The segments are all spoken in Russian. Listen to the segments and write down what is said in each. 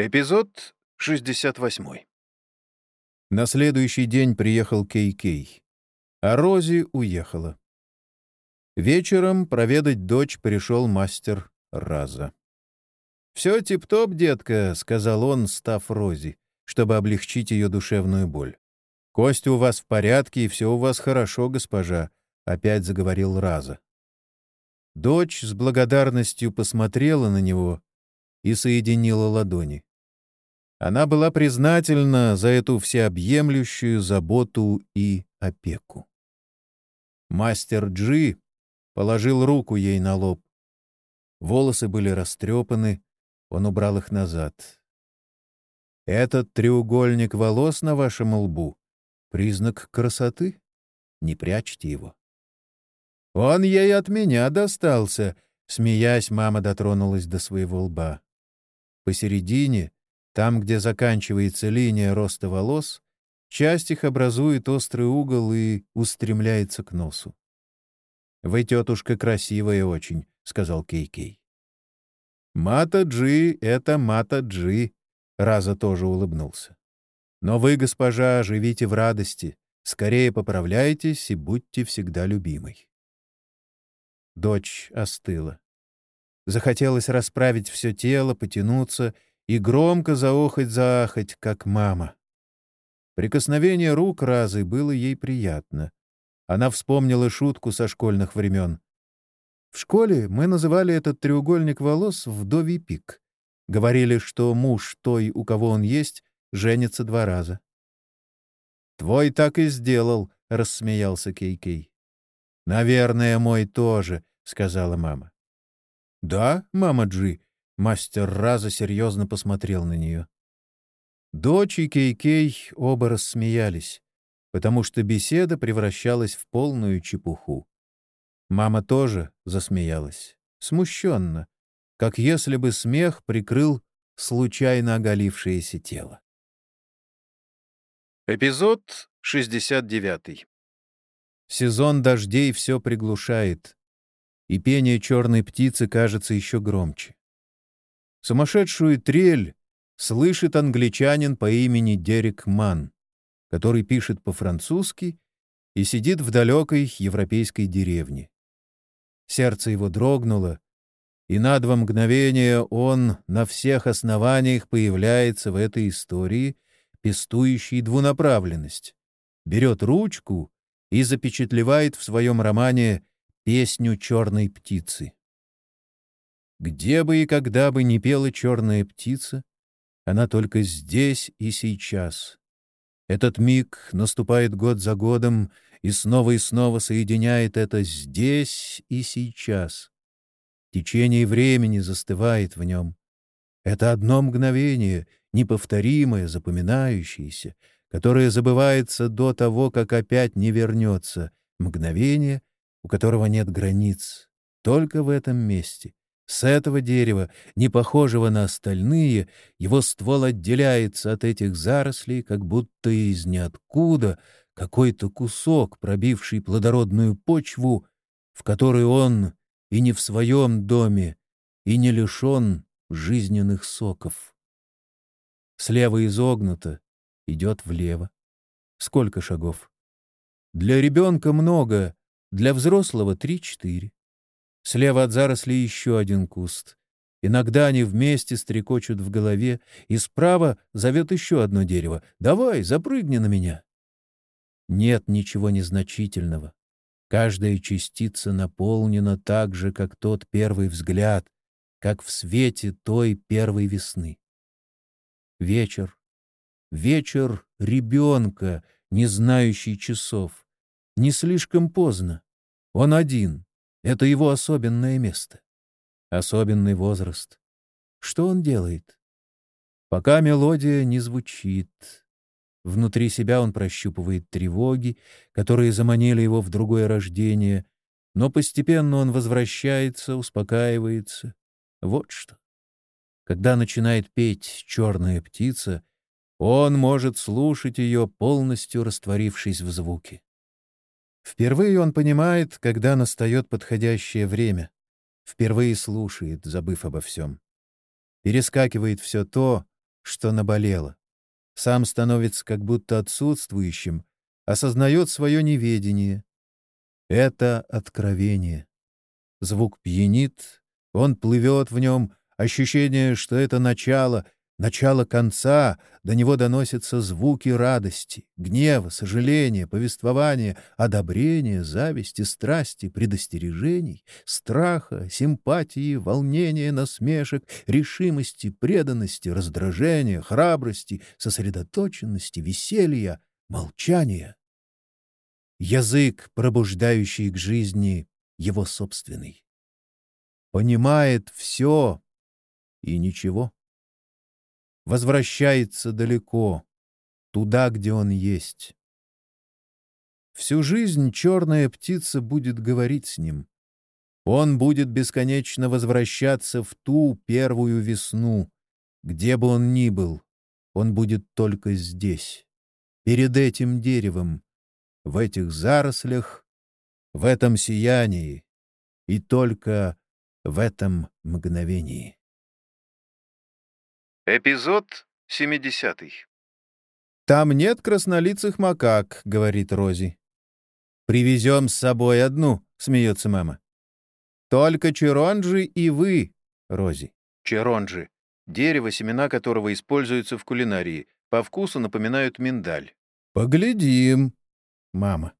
Эпизод 68. На следующий день приехал Кей-Кей, а Рози уехала. Вечером проведать дочь пришел мастер Раза. «Все тип-топ, детка», — сказал он, став Рози, чтобы облегчить ее душевную боль. «Кость у вас в порядке, и все у вас хорошо, госпожа», — опять заговорил Раза. Дочь с благодарностью посмотрела на него и соединила ладони. Она была признательна за эту всеобъемлющую заботу и опеку. Мастер Джи положил руку ей на лоб. Волосы были растрепаны, он убрал их назад. «Этот треугольник волос на вашем лбу — признак красоты? Не прячьте его». «Он ей от меня достался», — смеясь, мама дотронулась до своего лба. Посередине — там, где заканчивается линия роста волос, часть их образует острый угол и устремляется к носу. «Вы, тетушка, красивая очень», — сказал Кей-Кей. «Мата-Джи — это Мата-Джи», — Раза тоже улыбнулся. «Но вы, госпожа, живите в радости, скорее поправляйтесь и будьте всегда любимой». Дочь остыла. Захотелось расправить все тело, потянуться — и громко заохать-заахать, как мама. Прикосновение рук Разы было ей приятно. Она вспомнила шутку со школьных времен. В школе мы называли этот треугольник волос вдовий пик. Говорили, что муж той, у кого он есть, женится два раза. «Твой так и сделал», — рассмеялся Кей-Кей. «Наверное, мой тоже», — сказала мама. «Да, мама Джи», Мастер Раза серьезно посмотрел на нее. Дочь и Кей-Кей оба рассмеялись, потому что беседа превращалась в полную чепуху. Мама тоже засмеялась, смущенно, как если бы смех прикрыл случайно оголившееся тело. Эпизод 69. Сезон дождей все приглушает, и пение черной птицы кажется еще громче. Сумасшедшую трель слышит англичанин по имени Дерек Ман, который пишет по-французски и сидит в далекой европейской деревне. Сердце его дрогнуло, и на два мгновения он на всех основаниях появляется в этой истории, пестующей двунаправленность, берет ручку и запечатлевает в своем романе песню черной птицы. Где бы и когда бы не пела черная птица, она только здесь и сейчас. Этот миг наступает год за годом и снова и снова соединяет это здесь и сейчас. Течение времени застывает в нем. Это одно мгновение, неповторимое, запоминающееся, которое забывается до того, как опять не вернется, мгновение, у которого нет границ, только в этом месте, с этого дерева, не похожего на остальные, его ствол отделяется от этих зарослей, как будто из ниоткуда какой-то кусок, пробивший плодородную почву, в которой он и не в своем доме, и не лишен жизненных соков. Слева изогнуто, идет влево. Сколько шагов? Для ребенка много, для взрослого — три-четыре. Слева от зарослей еще один куст. Иногда они вместе стрекочут в голове, и справа зовет еще одно дерево. «Давай, запрыгни на меня!» Нет ничего незначительного. Каждая частица наполнена так же, как тот первый взгляд, как в свете той первой весны. Вечер. Вечер ребенка, не знающий часов. Не слишком поздно. Он один. Это его особенное место. Особенный возраст. Что он делает? Пока мелодия не звучит. Внутри себя он прощупывает тревоги, которые заманили его в другое рождение, но постепенно он возвращается, успокаивается. Вот что. Когда начинает петь черная птица, он может слушать ее, полностью растворившись в звуке. Впервые он понимает, когда настает подходящее время. Впервые слушает, забыв обо всем. Перескакивает все то, что наболело. Сам становится как будто отсутствующим, осознает свое неведение. Это откровение. Звук пьянит, он плывет в нем, ощущение, что это начало — начало конца, до него доносятся звуки радости, гнева, сожаления, повествования, одобрения, зависти, страсти, предостережений, страха, симпатии, волнения, насмешек, решимости, преданности, раздражения, храбрости, сосредоточенности, веселья, молчания. Язык, пробуждающий к жизни его собственный. Понимает все и ничего возвращается далеко, туда, где он есть. Всю жизнь черная птица будет говорить с ним. Он будет бесконечно возвращаться в ту первую весну, где бы он ни был. Он будет только здесь, перед этим деревом, в этих зарослях, в этом сиянии и только в этом мгновении. Эпизод 70. «Там нет краснолицых макак», — говорит Рози. «Привезем с собой одну», — смеется мама. «Только черонджи и вы, Рози». Черонджи — дерево, семена которого используются в кулинарии. По вкусу напоминают миндаль. «Поглядим», — мама.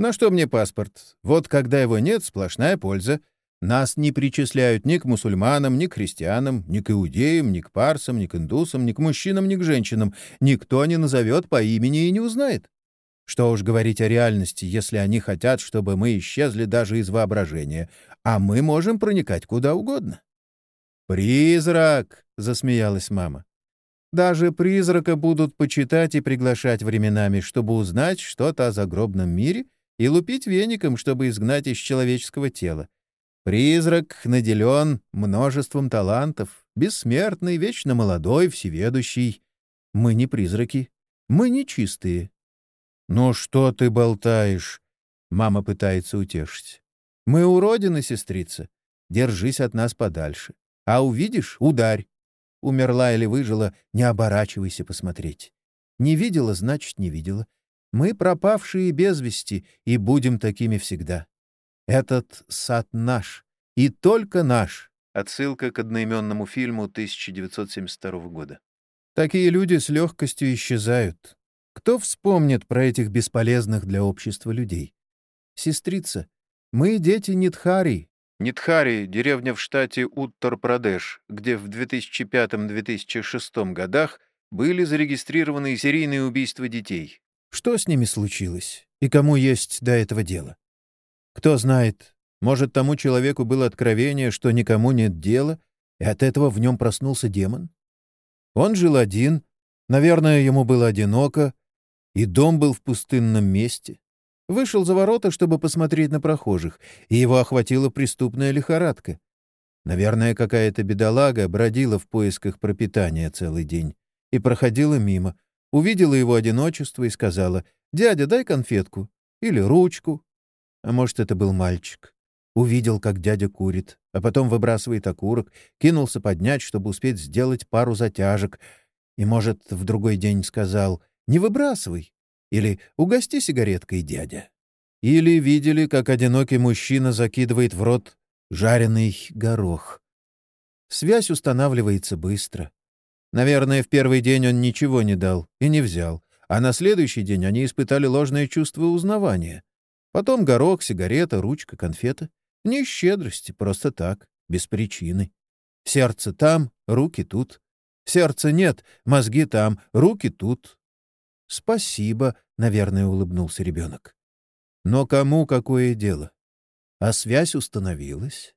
«На что мне паспорт? Вот когда его нет, сплошная польза. Нас не причисляют ни к мусульманам, ни к христианам, ни к иудеям, ни к парсам, ни к индусам, ни к мужчинам, ни к женщинам. Никто не назовет по имени и не узнает. Что уж говорить о реальности, если они хотят, чтобы мы исчезли даже из воображения, а мы можем проникать куда угодно. «Призрак!» — засмеялась мама. «Даже призрака будут почитать и приглашать временами, чтобы узнать что-то о загробном мире и лупить веником, чтобы изгнать из человеческого тела. Призрак наделен множеством талантов, бессмертный, вечно молодой, всеведущий. Мы не призраки, мы не чистые. «Ну что ты болтаешь?» — мама пытается утешить. «Мы уродины, сестрица. Держись от нас подальше. А увидишь — ударь. Умерла или выжила — не оборачивайся посмотреть. Не видела — значит, не видела. Мы пропавшие без вести и будем такими всегда. Этот сад наш, и только наш. Отсылка к одноименному фильму 1972 года. Такие люди с легкостью исчезают. Кто вспомнит про этих бесполезных для общества людей? Сестрица, мы дети Нитхари. Нитхари — деревня в штате Уттар-Прадеш, где в 2005-2006 годах были зарегистрированы серийные убийства детей. Что с ними случилось? И кому есть до этого дело? Кто знает, может, тому человеку было откровение, что никому нет дела, и от этого в нем проснулся демон? Он жил один, наверное, ему было одиноко, и дом был в пустынном месте. Вышел за ворота, чтобы посмотреть на прохожих, и его охватила преступная лихорадка. Наверное, какая-то бедолага бродила в поисках пропитания целый день и проходила мимо, увидела его одиночество и сказала «Дядя, дай конфетку» или «ручку», а может, это был мальчик. Увидел, как дядя курит, а потом выбрасывает окурок, кинулся поднять, чтобы успеть сделать пару затяжек. И, может, в другой день сказал «Не выбрасывай» или «Угости сигареткой, дядя». Или видели, как одинокий мужчина закидывает в рот жареный горох. Связь устанавливается быстро. Наверное, в первый день он ничего не дал и не взял, а на следующий день они испытали ложное чувство узнавания. Потом горох, сигарета, ручка, конфета. Не щедрости, просто так, без причины. Сердце там, руки тут. Сердца нет, мозги там, руки тут. Спасибо, наверное, улыбнулся ребенок. Но кому какое дело? А связь установилась.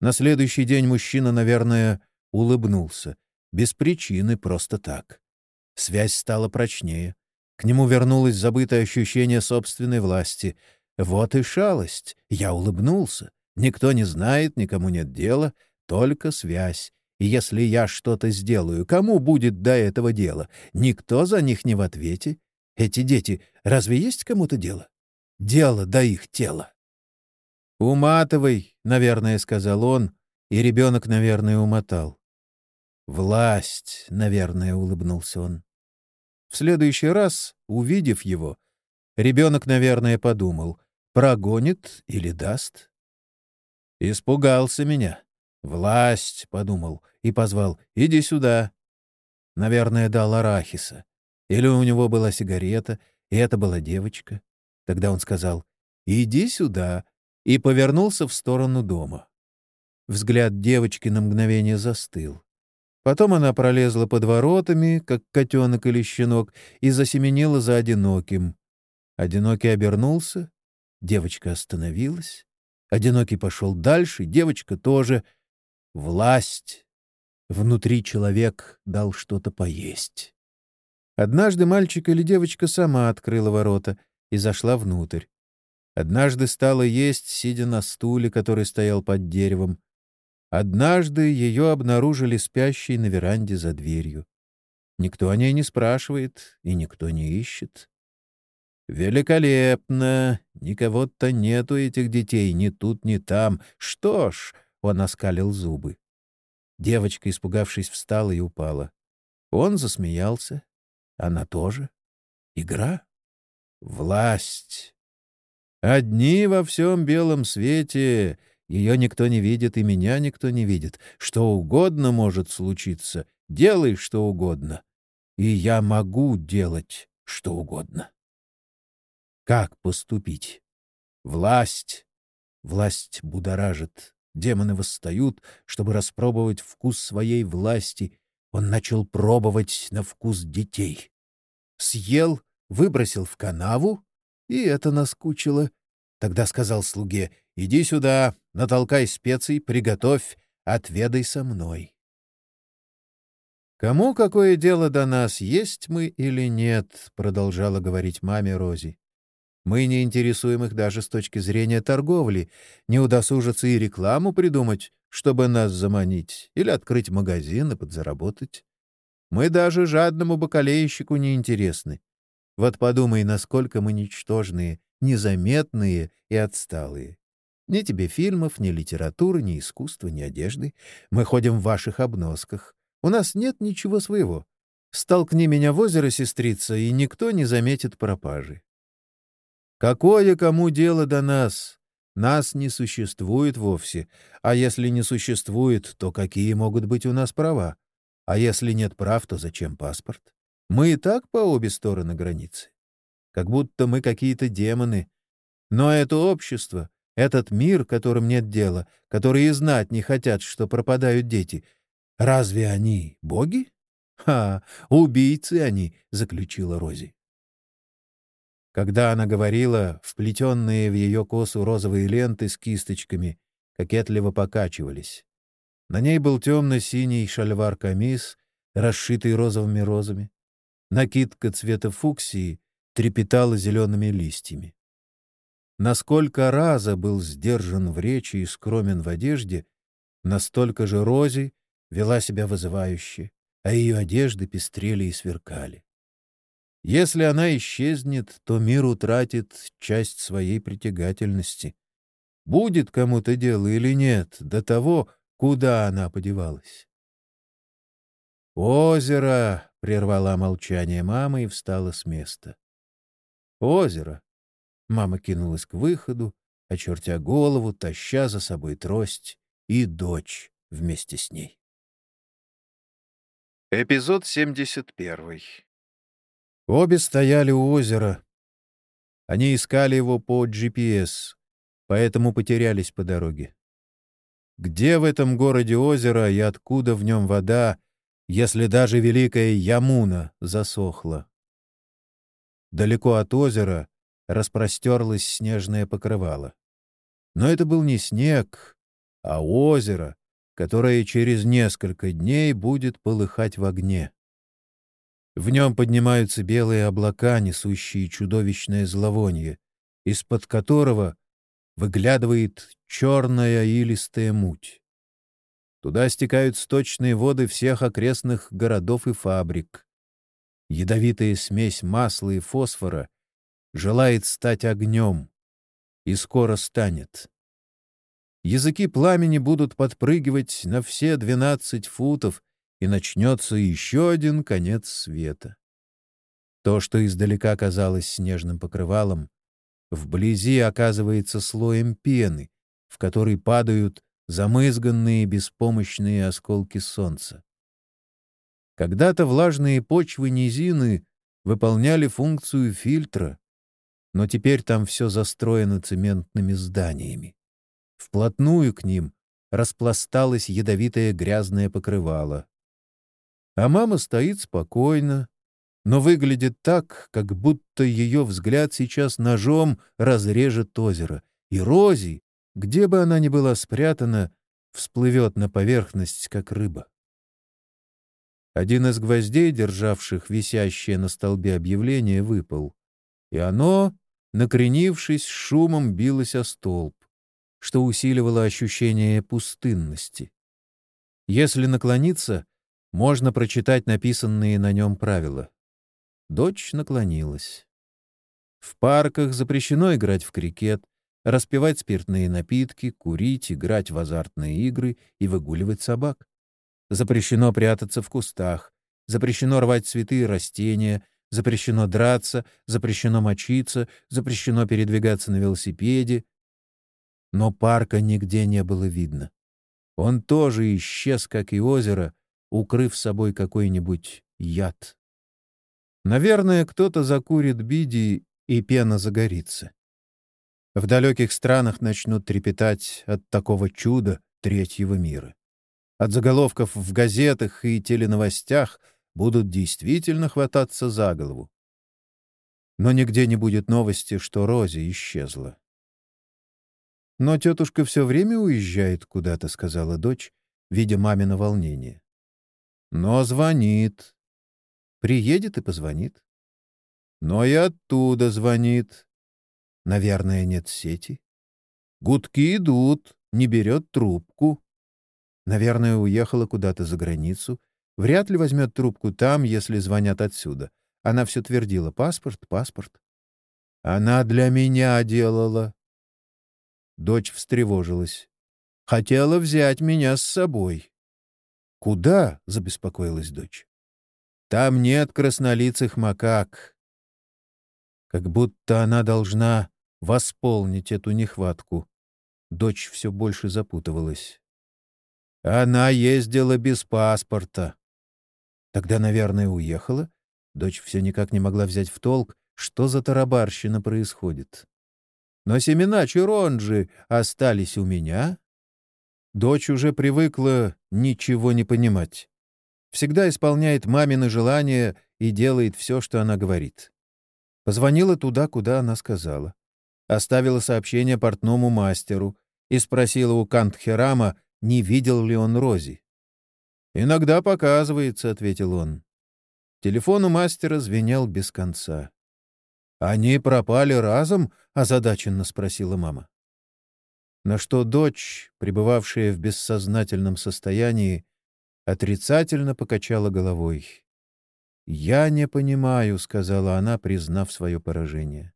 На следующий день мужчина, наверное, улыбнулся. Без причины, просто так. Связь стала прочнее. К нему вернулось забытое ощущение собственной власти. Вот и шалость. Я улыбнулся. Никто не знает, никому нет дела, только связь. И если я что-то сделаю, кому будет до этого дела? Никто за них не в ответе. Эти дети, разве есть кому-то дело? Дело до их тела. «Уматывай», — наверное, сказал он, и ребенок, наверное, умотал. «Власть», — наверное, улыбнулся он. В следующий раз, увидев его, ребенок, наверное, подумал, прогонит или даст. Испугался меня. «Власть», — подумал, и позвал, «иди сюда». Наверное, дал арахиса. Или у него была сигарета, и это была девочка. Тогда он сказал «Иди сюда» и повернулся в сторону дома. Взгляд девочки на мгновение застыл. Потом она пролезла под воротами, как котенок или щенок, и засеменила за одиноким. Одинокий обернулся, девочка остановилась. Одинокий пошел дальше, девочка тоже. Власть. Внутри человек дал что-то поесть. Однажды мальчик или девочка сама открыла ворота и зашла внутрь. Однажды стала есть, сидя на стуле, который стоял под деревом. Однажды ее обнаружили спящей на веранде за дверью. Никто о ней не спрашивает и никто не ищет. «Великолепно! Никого-то нету этих детей, ни тут, ни там. Что ж...» — он оскалил зубы. Девочка, испугавшись, встала и упала. Он засмеялся. Она тоже. Игра. Власть. Одни во всем белом свете. Ее никто не видит, и меня никто не видит. Что угодно может случиться. Делай что угодно. И я могу делать что угодно. Как поступить? Власть. Власть будоражит. Демоны восстают, чтобы распробовать вкус своей власти. Он начал пробовать на вкус детей. Съел, выбросил в канаву, и это наскучило. Тогда сказал слуге, «Иди сюда, натолкай специй, приготовь, отведай со мной». «Кому какое дело до нас, есть мы или нет?» — продолжала говорить маме Рози. Мы не интересуем их даже с точки зрения торговли, не удосужатся и рекламу придумать, чтобы нас заманить, или открыть магазин и подзаработать. Мы даже жадному бакалейщику не интересны. Вот подумай, насколько мы ничтожные, незаметные и отсталые. Ни тебе фильмов, ни литературы, ни искусства, ни одежды. Мы ходим в ваших обносках. У нас нет ничего своего. Столкни меня в озеро, сестрица, и никто не заметит пропажи. Какое кому дело до нас? Нас не существует вовсе. А если не существует, то какие могут быть у нас права? А если нет прав, то зачем паспорт? Мы и так по обе стороны границы. Как будто мы какие-то демоны. Но это общество, этот мир, которым нет дела, которые знать не хотят, что пропадают дети, разве они боги? Ха, убийцы они, заключила Рози. Когда она говорила, вплетенные в ее косу розовые ленты с кисточками кокетливо покачивались. На ней был темно-синий шальвар-камис, расшитый розовыми розами. Накидка цвета фуксии трепетала зелеными листьями. Насколько Раза был сдержан в речи и скромен в одежде, настолько же Рози вела себя вызывающе, а ее одежды пестрели и сверкали. Если она исчезнет, то мир утратит часть своей притягательности. Будет кому-то дело или нет до того, куда она подевалась. «Озеро!» — прервала молчание мама и встала с места. «Озеро!» Мама кинулась к выходу, очертя голову, таща за собой трость и дочь вместе с ней. Эпизод 71 Обе стояли у озера. Они искали его по GPS, поэтому потерялись по дороге. Где в этом городе озеро и откуда в нем вода, если даже великая Ямуна засохла? Далеко от озера распростерлось снежное покрывало. Но это был не снег, а озеро, которое через несколько дней будет полыхать в огне. В нем поднимаются белые облака, несущие чудовищное зловоние, из-под которого выглядывает черная илистая муть. Туда стекают сточные воды всех окрестных городов и фабрик. Ядовитая смесь масла и фосфора желает стать огнем и скоро станет. Языки пламени будут подпрыгивать на все двенадцать футов и начнется еще один конец света. То, что издалека казалось снежным покрывалом, вблизи оказывается слоем пены, в который падают замызганные беспомощные осколки солнца. Когда-то влажные почвы низины выполняли функцию фильтра, но теперь там все застроено цементными зданиями. Вплотную к ним распласталось ядовитое грязное покрывало. А мама стоит спокойно, но выглядит так, как будто ее взгляд сейчас ножом разрежет озеро, и Рози, где бы она ни была спрятана, всплывет на поверхность, как рыба. Один из гвоздей, державших висящее на столбе объявление, выпал, и оно, накренившись, шумом билось о столб, что усиливало ощущение пустынности. Если наклониться, можно прочитать написанные на нем правила. Дочь наклонилась. В парках запрещено играть в крикет, распивать спиртные напитки, курить, играть в азартные игры и выгуливать собак. Запрещено прятаться в кустах, запрещено рвать цветы и растения, запрещено драться, запрещено мочиться, запрещено передвигаться на велосипеде. Но парка нигде не было видно. Он тоже исчез, как и озеро, укрыв собой какой-нибудь яд. Наверное, кто-то закурит биди, и пена загорится. В далеких странах начнут трепетать от такого чуда третьего мира. От заголовков в газетах и теленовостях будут действительно хвататься за голову. Но нигде не будет новости, что Рози исчезла. «Но тетушка все время уезжает куда-то», — сказала дочь, видя мамино волнение. «Но звонит. Приедет и позвонит. Но и оттуда звонит. Наверное, нет сети. Гудки идут, не берет трубку. Наверное, уехала куда-то за границу. Вряд ли возьмет трубку там, если звонят отсюда. Она все твердила «паспорт, паспорт». Она для меня делала. Дочь встревожилась. Хотела взять меня с собой. «Куда?» — забеспокоилась дочь. «Там нет краснолицых макак». Как будто она должна восполнить эту нехватку. Дочь все больше запутывалась. Она ездила без паспорта. Тогда, наверное, уехала. Дочь все никак не могла взять в толк, что за тарабарщина происходит. Но семена Чуронджи остались у меня. Дочь уже привыкла ничего не понимать. Всегда исполняет мамины желания и делает все, что она говорит. Позвонила туда, куда она сказала. Оставила сообщение портному мастеру и спросила у Кантхерама, не видел ли он Рози. «Иногда показывается», — ответил он. Телефон у мастера звенел без конца. «Они пропали разом?» — озадаченно спросила мама. На что дочь, пребывавшая в бессознательном состоянии, отрицательно покачала головой. «Я не понимаю», — сказала она, признав свое поражение.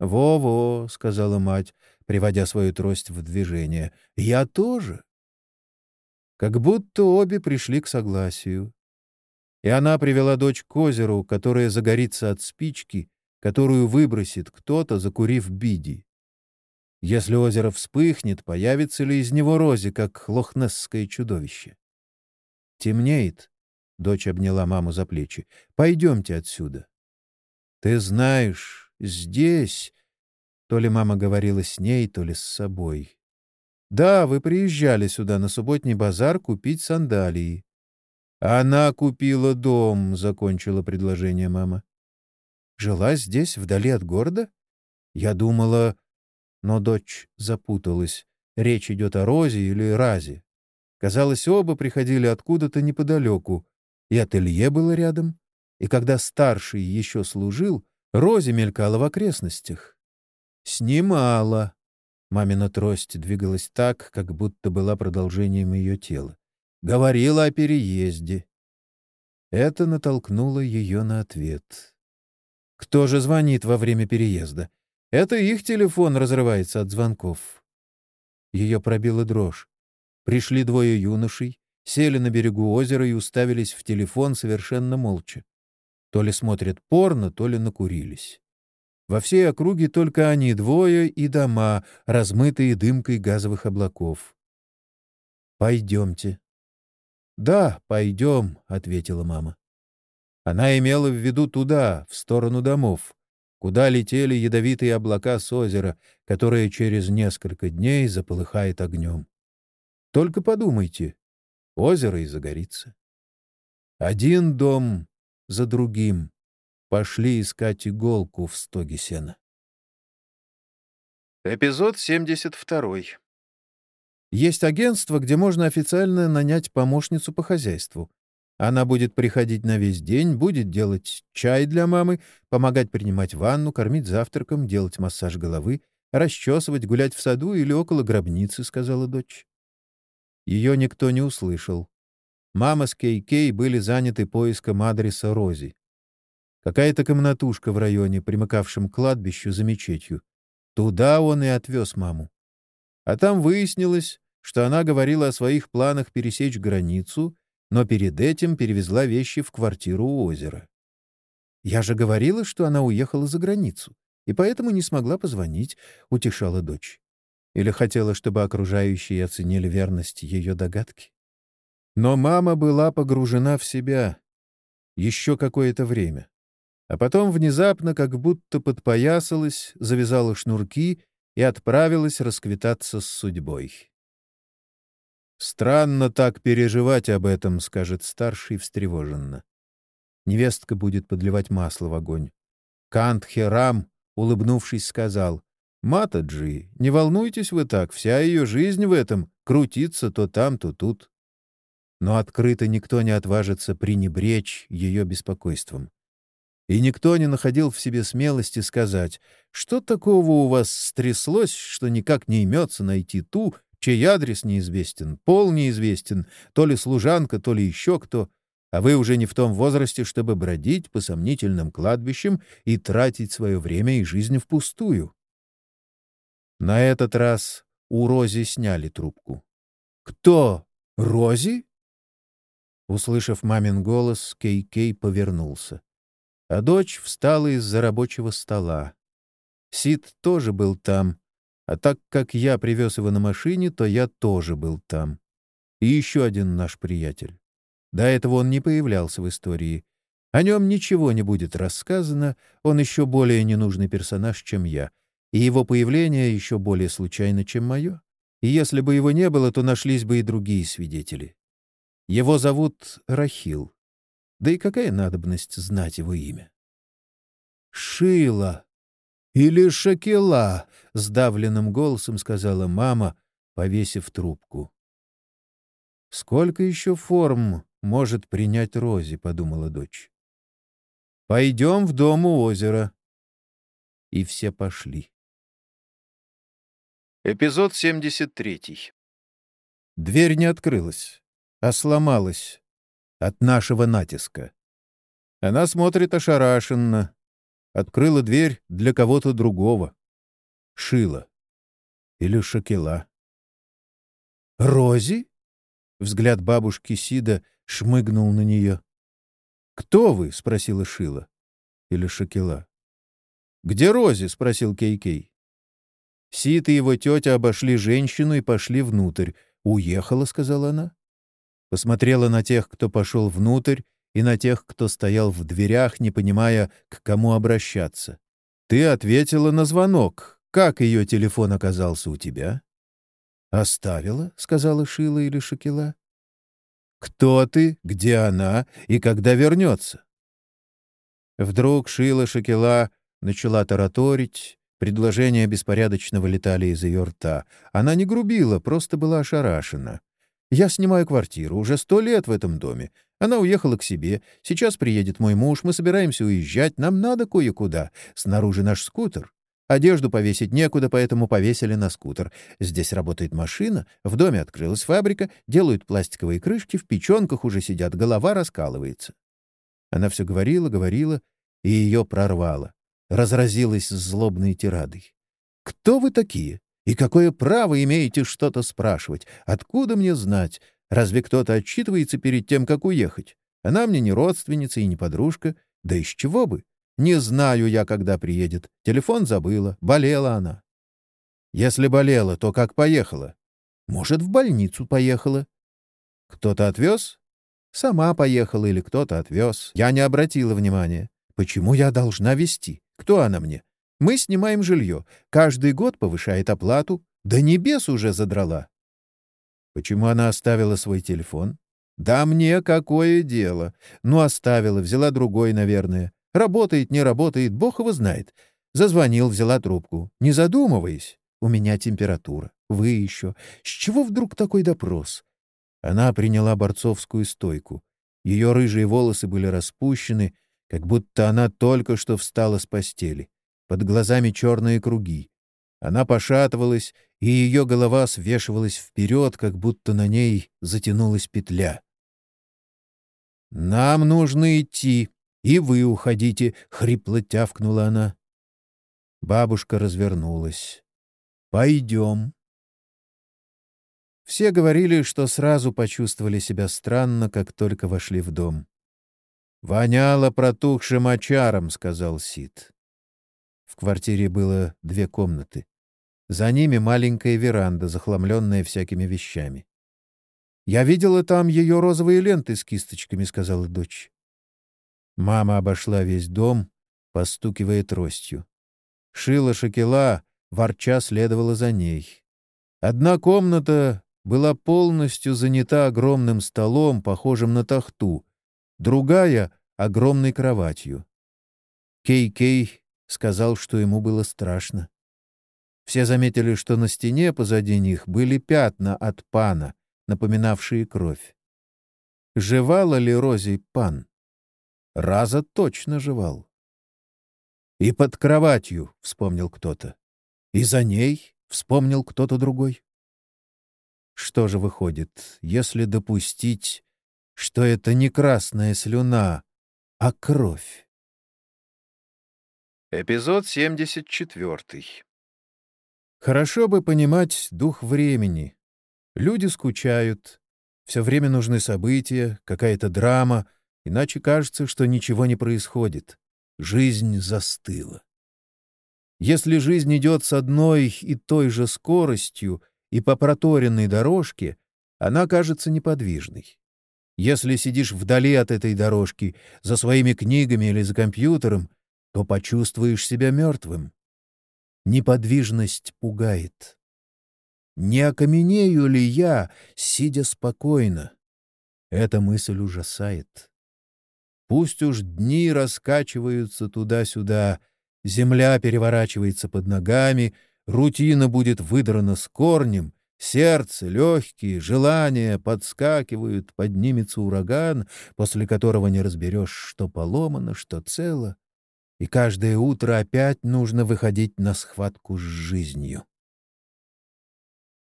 «Во-во», — сказала мать, приводя свою трость в движение, — «я тоже». Как будто обе пришли к согласию. И она привела дочь к озеру, которое загорится от спички, которую выбросит кто-то, закурив биди. Если озеро вспыхнет, появится ли из него рози, как лохнесское чудовище? Темнеет. Дочь обняла маму за плечи. Пойдемте отсюда. Ты знаешь, здесь... То ли мама говорила с ней, то ли с собой. Да, вы приезжали сюда на субботний базар купить сандалии. Она купила дом, закончила предложение мама. Жила здесь, вдали от города? Я думала... Но дочь запуталась. Речь идет о Розе или Разе. Казалось, оба приходили откуда-то неподалеку. И ателье было рядом. И когда старший еще служил, Розе мелькала в окрестностях. Снимала. Мамина трость двигалась так, как будто была продолжением ее тела. Говорила о переезде. Это натолкнуло ее на ответ. Кто же звонит во время переезда? Это их телефон разрывается от звонков. Ее пробила дрожь. Пришли двое юношей, сели на берегу озера и уставились в телефон совершенно молча. То ли смотрят порно, то ли накурились. Во всей округе только они двое и дома, размытые дымкой газовых облаков. «Пойдемте». «Да, пойдем», — ответила мама. Она имела в виду туда, в сторону домов, куда летели ядовитые облака с озера, которое через несколько дней заполыхает огнем. Только подумайте, озеро и загорится. Один дом за другим пошли искать иголку в стоге сена. Эпизод 72. Есть агентство, где можно официально нанять помощницу по хозяйству. Она будет приходить на весь день, будет делать чай для мамы, помогать принимать ванну, кормить завтраком, делать массаж головы, расчесывать, гулять в саду или около гробницы, — сказала дочь. Ее никто не услышал. Мама с Кей-Кей были заняты поиском адреса Рози. Какая-то комнатушка в районе, примыкавшем к кладбищу за мечетью. Туда он и отвез маму. А там выяснилось, что она говорила о своих планах пересечь границу, но перед этим перевезла вещи в квартиру у озера. «Я же говорила, что она уехала за границу, и поэтому не смогла позвонить», — утешала дочь. Или хотела, чтобы окружающие оценили верность ее догадки. Но мама была погружена в себя еще какое-то время. А потом внезапно, как будто подпоясалась, завязала шнурки и отправилась расквитаться с судьбой. «Странно так переживать об этом», — скажет старший встревоженно. Невестка будет подливать масло в огонь. Кант Херам, улыбнувшись, сказал, «Матаджи, не волнуйтесь вы так, вся ее жизнь в этом, крутится то там, то тут». Но открыто никто не отважится пренебречь ее беспокойством и никто не находил в себе смелости сказать, что такого у вас стряслось, что никак не имется найти ту, чей адрес неизвестен, пол неизвестен, то ли служанка, то ли еще кто, а вы уже не в том возрасте, чтобы бродить по сомнительным кладбищам и тратить свое время и жизнь впустую. На этот раз у Рози сняли трубку. «Кто? Рози?» Услышав мамин голос, Кей-Кей повернулся а дочь встала из-за рабочего стола. Сид тоже был там, а так как я привез его на машине, то я тоже был там. И еще один наш приятель. До этого он не появлялся в истории. О нем ничего не будет рассказано, он еще более ненужный персонаж, чем я, и его появление еще более случайно, чем мое. И если бы его не было, то нашлись бы и другие свидетели. Его зовут Рахил. Да и какая надобность знать его имя? «Шила! Или Шакела!» — сдавленным голосом сказала мама, повесив трубку. «Сколько еще форм может принять Рози?» — подумала дочь. «Пойдем в дом у озера». И все пошли. Эпизод 73. Дверь не открылась, а сломалась, от нашего натиска. Она смотрит ошарашенно. Открыла дверь для кого-то другого. Шила. Или Шакела. «Рози?» Взгляд бабушки Сида шмыгнул на нее. «Кто вы?» — спросила Шила. Или Шакела. «Где Рози?» — спросил Кей-Кей. Сид и его тетя обошли женщину и пошли внутрь. «Уехала», — сказала она посмотрела на тех, кто пошел внутрь, и на тех, кто стоял в дверях, не понимая, к кому обращаться. Ты ответила на звонок. Как ее телефон оказался у тебя? «Оставила», — сказала Шила или Шакила. «Кто ты, где она и когда вернется?» Вдруг Шила Шакила начала тараторить, предложения беспорядочно вылетали из ее рта. Она не грубила, просто была ошарашена. Я снимаю квартиру, уже сто лет в этом доме. Она уехала к себе. Сейчас приедет мой муж, мы собираемся уезжать, нам надо кое-куда. Снаружи наш скутер. Одежду повесить некуда, поэтому повесили на скутер. Здесь работает машина, в доме открылась фабрика, делают пластиковые крышки, в печенках уже сидят, голова раскалывается. Она все говорила, говорила, и ее прорвало. Разразилась злобной тирадой. «Кто вы такие? И какое право имеете что-то спрашивать? Откуда мне знать? Разве кто-то отчитывается перед тем, как уехать? Она мне не родственница и не подружка. Да из чего бы? Не знаю я, когда приедет. Телефон забыла. Болела она. Если болела, то как поехала? Может, в больницу поехала. Кто-то отвез? Сама поехала или кто-то отвез. Я не обратила внимания. Почему я должна вести? Кто она мне? Мы снимаем жилье. Каждый год повышает оплату. До небес уже задрала. Почему она оставила свой телефон? Да мне какое дело. Ну, оставила, взяла другой, наверное. Работает, не работает, бог его знает. Зазвонил, взяла трубку. Не задумываясь. У меня температура. Вы еще. С чего вдруг такой допрос? Она приняла борцовскую стойку. Ее рыжие волосы были распущены, как будто она только что встала с постели. Под глазами черные круги. Она пошатывалась, и ее голова свешивалась вперед, как будто на ней затянулась петля. «Нам нужно идти, и вы уходите», — хрипло тявкнула она. Бабушка развернулась. «Пойдем». Все говорили, что сразу почувствовали себя странно, как только вошли в дом. «Воняло протухшим очаром», — сказал Сид. Квартире было две комнаты. За ними маленькая веранда, захламленная всякими вещами. «Я видела там ее розовые ленты с кисточками», — сказала дочь. Мама обошла весь дом, постукивая тростью. Шила Шакела, ворча, следовала за ней. Одна комната была полностью занята огромным столом, похожим на тахту, другая — огромной кроватью. Кей-Кей сказал, что ему было страшно. Все заметили, что на стене позади них были пятна от пана, напоминавшие кровь. Жевала ли Рози пан? Раза точно жевал. «И под кроватью», — вспомнил кто-то. «И за ней», — вспомнил кто-то другой. Что же выходит, если допустить, что это не красная слюна, а кровь? Эпизод 74. Хорошо бы понимать дух времени. Люди скучают, все время нужны события, какая-то драма, иначе кажется, что ничего не происходит. Жизнь застыла. Если жизнь идет с одной и той же скоростью и по проторенной дорожке, она кажется неподвижной. Если сидишь вдали от этой дорожки, за своими книгами или за компьютером, то почувствуешь себя мертвым. Неподвижность пугает. Не окаменею ли я, сидя спокойно? Эта мысль ужасает. Пусть уж дни раскачиваются туда-сюда, земля переворачивается под ногами, рутина будет выдрана с корнем, сердце, легкие, желания подскакивают, поднимется ураган, после которого не разберешь, что поломано, что цело и каждое утро опять нужно выходить на схватку с жизнью.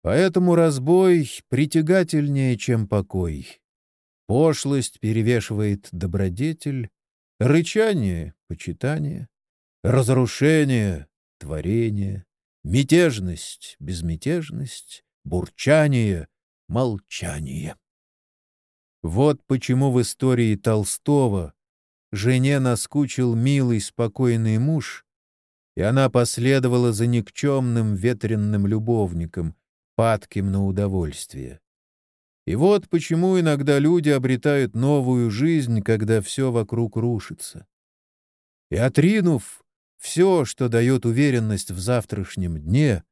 Поэтому разбой притягательнее, чем покой. Пошлость перевешивает добродетель, рычание — почитание, разрушение — творение, мятежность — безмятежность, бурчание — молчание. Вот почему в истории Толстого Жене наскучил милый, спокойный муж, и она последовала за никчемным ветренным любовником, падким на удовольствие. И вот почему иногда люди обретают новую жизнь, когда все вокруг рушится. И отринув все, что дает уверенность в завтрашнем дне,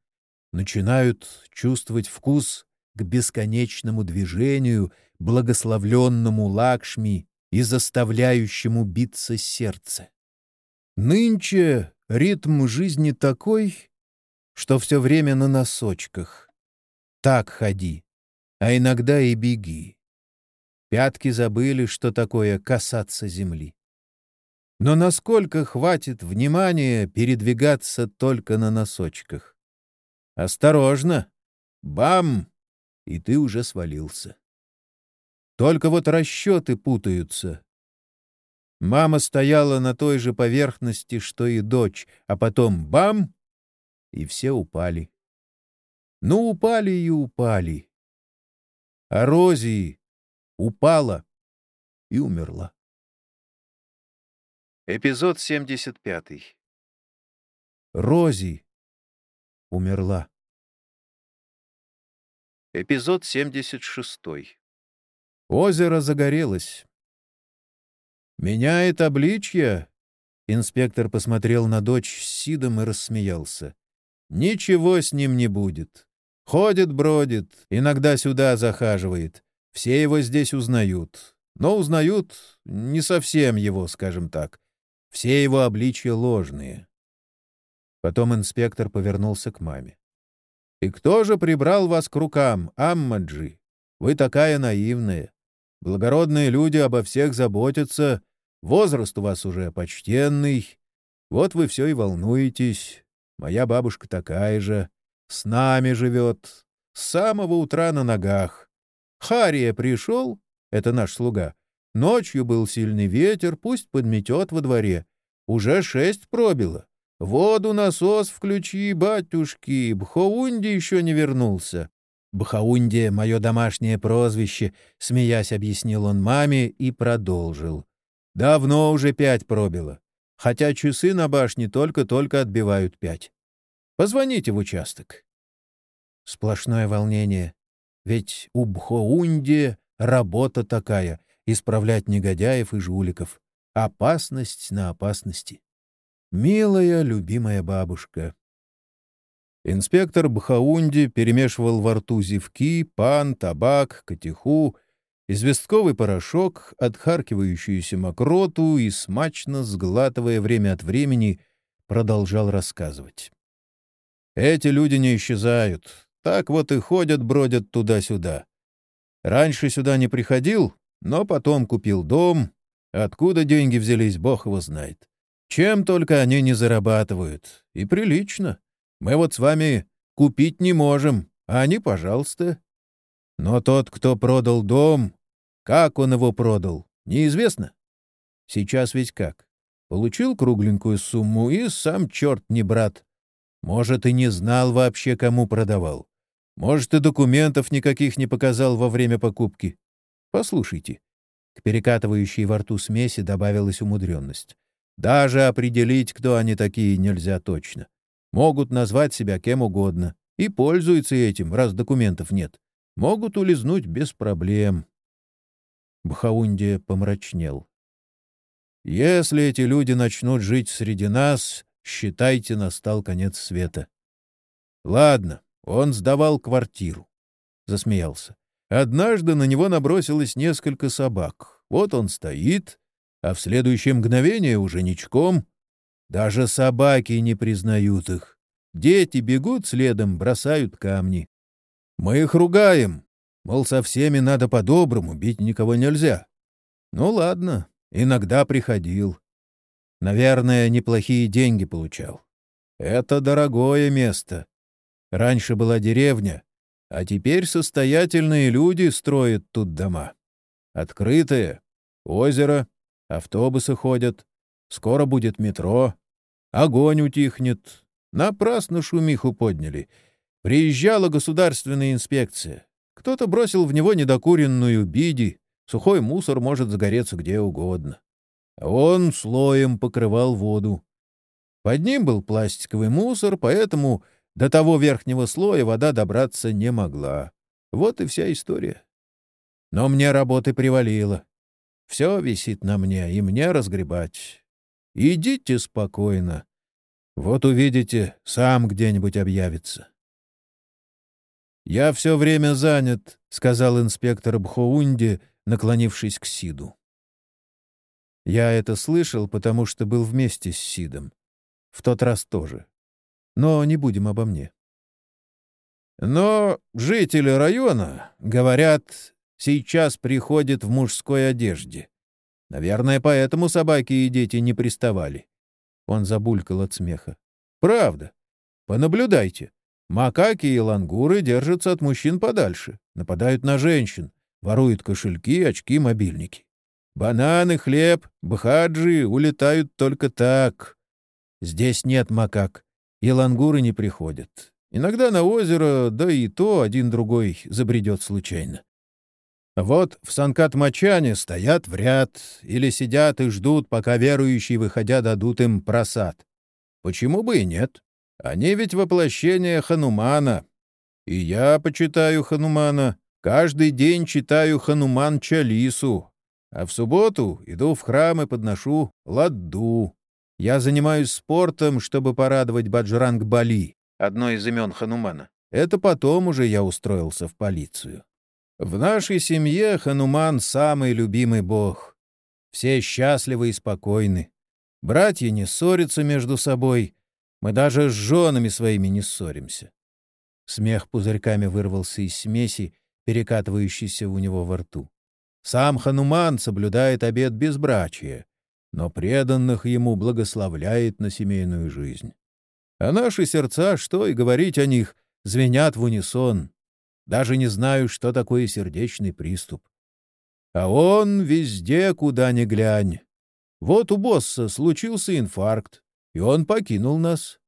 начинают чувствовать вкус к бесконечному движению, благословленному Лакшми, и заставляющему биться сердце. Нынче ритм жизни такой, что все время на носочках. Так ходи, а иногда и беги. Пятки забыли, что такое касаться земли. Но насколько хватит внимания передвигаться только на носочках? Осторожно! Бам! И ты уже свалился. Только вот расчеты путаются. Мама стояла на той же поверхности, что и дочь, а потом бам! И все упали. Ну, упали и упали. а Рози упала и умерла. Эпизод 75. Рози умерла. Эпизод 76. Озеро загорелось. «Меняет обличье?» Инспектор посмотрел на дочь с Сидом и рассмеялся. «Ничего с ним не будет. Ходит, бродит, иногда сюда захаживает. Все его здесь узнают. Но узнают не совсем его, скажем так. Все его обличья ложные». Потом инспектор повернулся к маме. «И кто же прибрал вас к рукам, Аммаджи? Вы такая наивная. Благородные люди обо всех заботятся, Возраст у вас уже почтенный. Вот вы все и волнуетесь. Моя бабушка такая же. С нами живет. С самого утра на ногах. Хария пришел, это наш слуга. Ночью был сильный ветер, пусть подметет во дворе. Уже шесть пробило. Воду насос включи, батюшки, Бхоунди еще не вернулся. Бхаунди — мое домашнее прозвище, — смеясь объяснил он маме и продолжил. Давно уже пять пробило, хотя часы на башне только-только отбивают пять. Позвоните в участок. Сплошное волнение. Ведь у Бхоунди работа такая — исправлять негодяев и жуликов. Опасность на опасности. Милая, любимая бабушка. Инспектор Бхаунди перемешивал во рту зевки, пан, табак, катиху — известковый порошок, отхаркивающуюся мокроту и, смачно сглатывая время от времени, продолжал рассказывать. «Эти люди не исчезают. Так вот и ходят, бродят туда-сюда. Раньше сюда не приходил, но потом купил дом. Откуда деньги взялись, бог его знает. Чем только они не зарабатывают. И прилично. Мы вот с вами купить не можем, а они, пожалуйста. Но тот, кто продал дом, как он его продал, неизвестно. Сейчас ведь как? Получил кругленькую сумму и сам черт не брат. Может, и не знал вообще, кому продавал. Может, и документов никаких не показал во время покупки. Послушайте. К перекатывающей во рту смеси добавилась умудренность. Даже определить, кто они такие, нельзя точно. Могут назвать себя кем угодно. И пользуются этим, раз документов нет. Могут улизнуть без проблем. Бхаундия помрачнел. «Если эти люди начнут жить среди нас, считайте, настал конец света». «Ладно, он сдавал квартиру», — засмеялся. «Однажды на него набросилось несколько собак. Вот он стоит, а в следующее мгновение уже ничком. Даже собаки не признают их. Дети бегут следом, бросают камни. Мы их ругаем, Мол, со всеми надо по-доброму, бить никого нельзя. Ну ладно, иногда приходил. Наверное, неплохие деньги получал. Это дорогое место. Раньше была деревня, а теперь состоятельные люди строят тут дома. Открытые, озеро, автобусы ходят, скоро будет метро, огонь утихнет. Напрасно шумиху подняли. Приезжала государственная инспекция. Кто-то бросил в него недокуренную биди, сухой мусор может загореться где угодно. Он слоем покрывал воду. Под ним был пластиковый мусор, поэтому до того верхнего слоя вода добраться не могла. Вот и вся история. Но мне работы привалило. Все висит на мне, и мне разгребать. Идите спокойно. Вот увидите, сам где-нибудь объявится. «Я все время занят», — сказал инспектор Бхоунди, наклонившись к Сиду. Я это слышал, потому что был вместе с Сидом. В тот раз тоже. Но не будем обо мне. Но жители района, говорят, сейчас приходят в мужской одежде. Наверное, поэтому собаки и дети не приставали. Он забулькал от смеха. Правда. Понаблюдайте. Макаки и лангуры держатся от мужчин подальше, нападают на женщин, воруют кошельки, очки, мобильники. Бананы, хлеб, бхаджи улетают только так. Здесь нет макак, и лангуры не приходят. Иногда на озеро, да и то один другой забредет случайно. Вот в Санкат-Мачане стоят в ряд или сидят и ждут, пока верующие, выходя, дадут им просад. Почему бы и нет? Они ведь воплощение Ханумана. И я почитаю Ханумана. Каждый день читаю Хануман Чалису. А в субботу иду в храм и подношу ладду. Я занимаюсь спортом, чтобы порадовать Баджранг Бали, одно из имен Ханумана. Это потом уже я устроился в полицию. В нашей семье Хануман — самый любимый бог. Все счастливы и спокойны. Братья не ссорятся между собой. Мы даже с женами своими не ссоримся. Смех пузырьками вырвался из смеси, перекатывающейся у него во рту. Сам Хануман соблюдает обет безбрачия, но преданных ему благословляет на семейную жизнь. А наши сердца, что и говорить о них, звенят в унисон. Даже не знаю, что такое сердечный приступ. А он везде, куда ни глянь. Вот у босса случился инфаркт, и он покинул нас.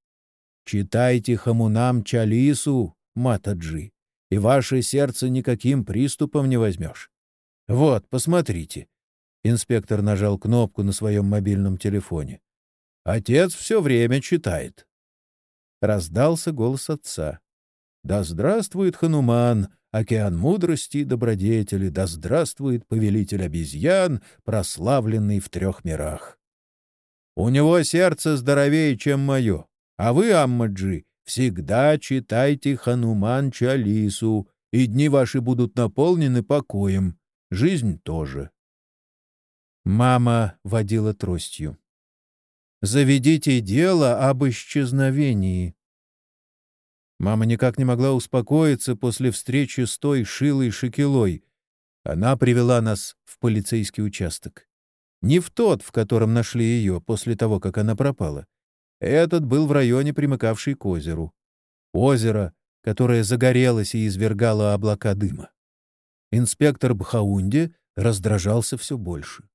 Читайте Хамунам Чалису, Матаджи, и ваше сердце никаким приступом не возьмешь. Вот, посмотрите. Инспектор нажал кнопку на своем мобильном телефоне. Отец все время читает. Раздался голос отца. «Да здравствует Хануман, океан мудрости и добродетели, да здравствует повелитель обезьян, прославленный в трех мирах!» «У него сердце здоровее, чем мое, а вы, Аммаджи, всегда читайте Хануман Чалису, и дни ваши будут наполнены покоем, жизнь тоже». Мама водила тростью. «Заведите дело об исчезновении». Мама никак не могла успокоиться после встречи с той Шилой Шекелой. Она привела нас в полицейский участок. Не в тот, в котором нашли ее после того, как она пропала. Этот был в районе, примыкавший к озеру. Озеро, которое загорелось и извергало облака дыма. Инспектор Бхаунди раздражался все больше.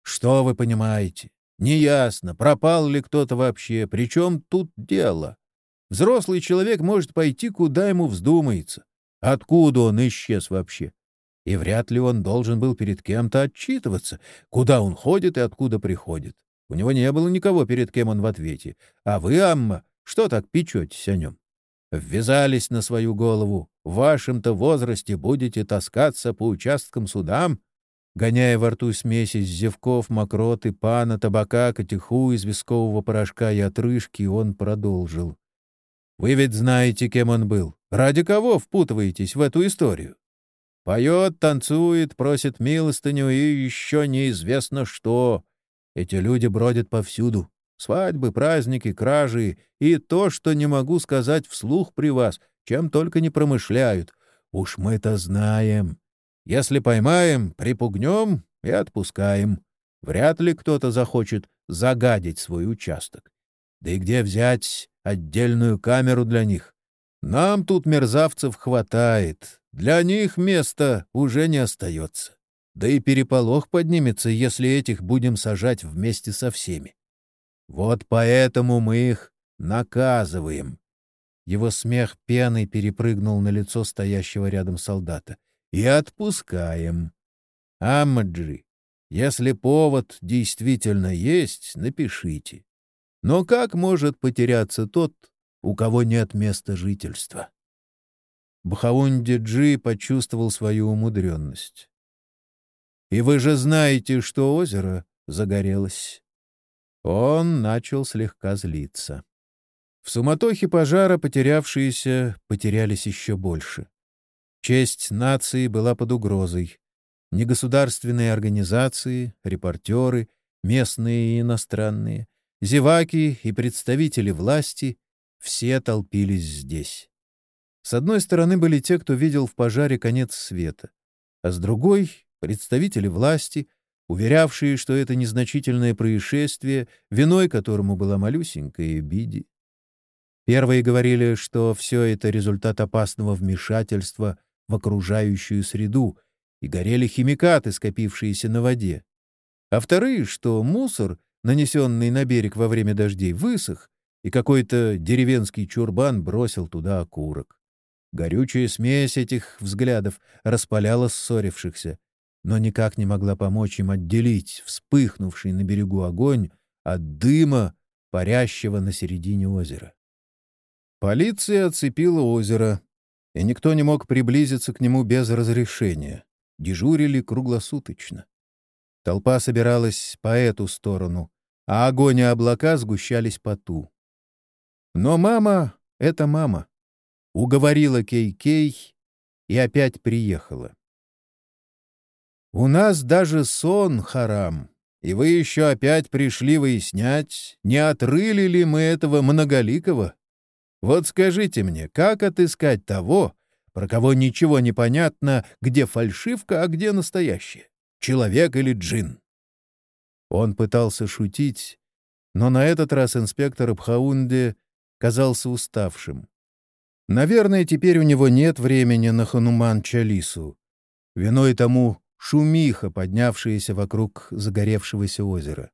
Что вы понимаете? Неясно, пропал ли кто-то вообще, причем тут дело. Взрослый человек может пойти, куда ему вздумается. Откуда он исчез вообще? И вряд ли он должен был перед кем-то отчитываться, куда он ходит и откуда приходит. У него не было никого, перед кем он в ответе. А вы, Амма, что так печетесь о нем? Ввязались на свою голову. В вашем-то возрасте будете таскаться по участкам судам? гоняя во рту смесь из зевков, мокроты, пана, табака, котиху, известкового порошка и отрыжки, он продолжил. «Вы ведь знаете, кем он был. Ради кого впутываетесь в эту историю? Поет, танцует, просит милостыню и еще неизвестно что. Эти люди бродят повсюду. Свадьбы, праздники, кражи и то, что не могу сказать вслух при вас, чем только не промышляют. Уж мы-то знаем. Если поймаем, припугнем и отпускаем. Вряд ли кто-то захочет загадить свой участок. Да и где взять отдельную камеру для них? Нам тут мерзавцев хватает. Для них места уже не остается. Да и переполох поднимется, если этих будем сажать вместе со всеми. Вот поэтому мы их наказываем. Его смех пеной перепрыгнул на лицо стоящего рядом солдата и отпускаем. Амаджи, если повод действительно есть, напишите. Но как может потеряться тот, у кого нет места жительства? Бхаунди-джи почувствовал свою умудренность. «И вы же знаете, что озеро загорелось». Он начал слегка злиться. В суматохе пожара потерявшиеся потерялись еще больше. Честь нации была под угрозой. Негосударственные организации, репортеры, местные и иностранные, зеваки и представители власти — все толпились здесь. С одной стороны были те, кто видел в пожаре конец света, а с другой — представители власти, уверявшие, что это незначительное происшествие, виной которому была малюсенькая Биди. Первые говорили, что все это результат опасного вмешательства — в окружающую среду, и горели химикаты, скопившиеся на воде. А вторые, что мусор, нанесенный на берег во время дождей, высох, и какой-то деревенский чурбан бросил туда окурок. Горючая смесь этих взглядов распаляла ссорившихся, но никак не могла помочь им отделить вспыхнувший на берегу огонь от дыма, парящего на середине озера. Полиция оцепила озеро, и никто не мог приблизиться к нему без разрешения. Дежурили круглосуточно. Толпа собиралась по эту сторону, а огонь и облака сгущались по ту. Но мама — это мама. Уговорила Кей-Кей и опять приехала. «У нас даже сон харам, и вы еще опять пришли выяснять, не отрыли ли мы этого многоликого?» Вот скажите мне, как отыскать того, про кого ничего не понятно, где фальшивка, а где настоящее? Человек или джин? Он пытался шутить, но на этот раз инспектор Бхаунде казался уставшим. Наверное, теперь у него нет времени на Хануман-Чалису. Виной тому шумиха, поднявшаяся вокруг загоревшегося озера.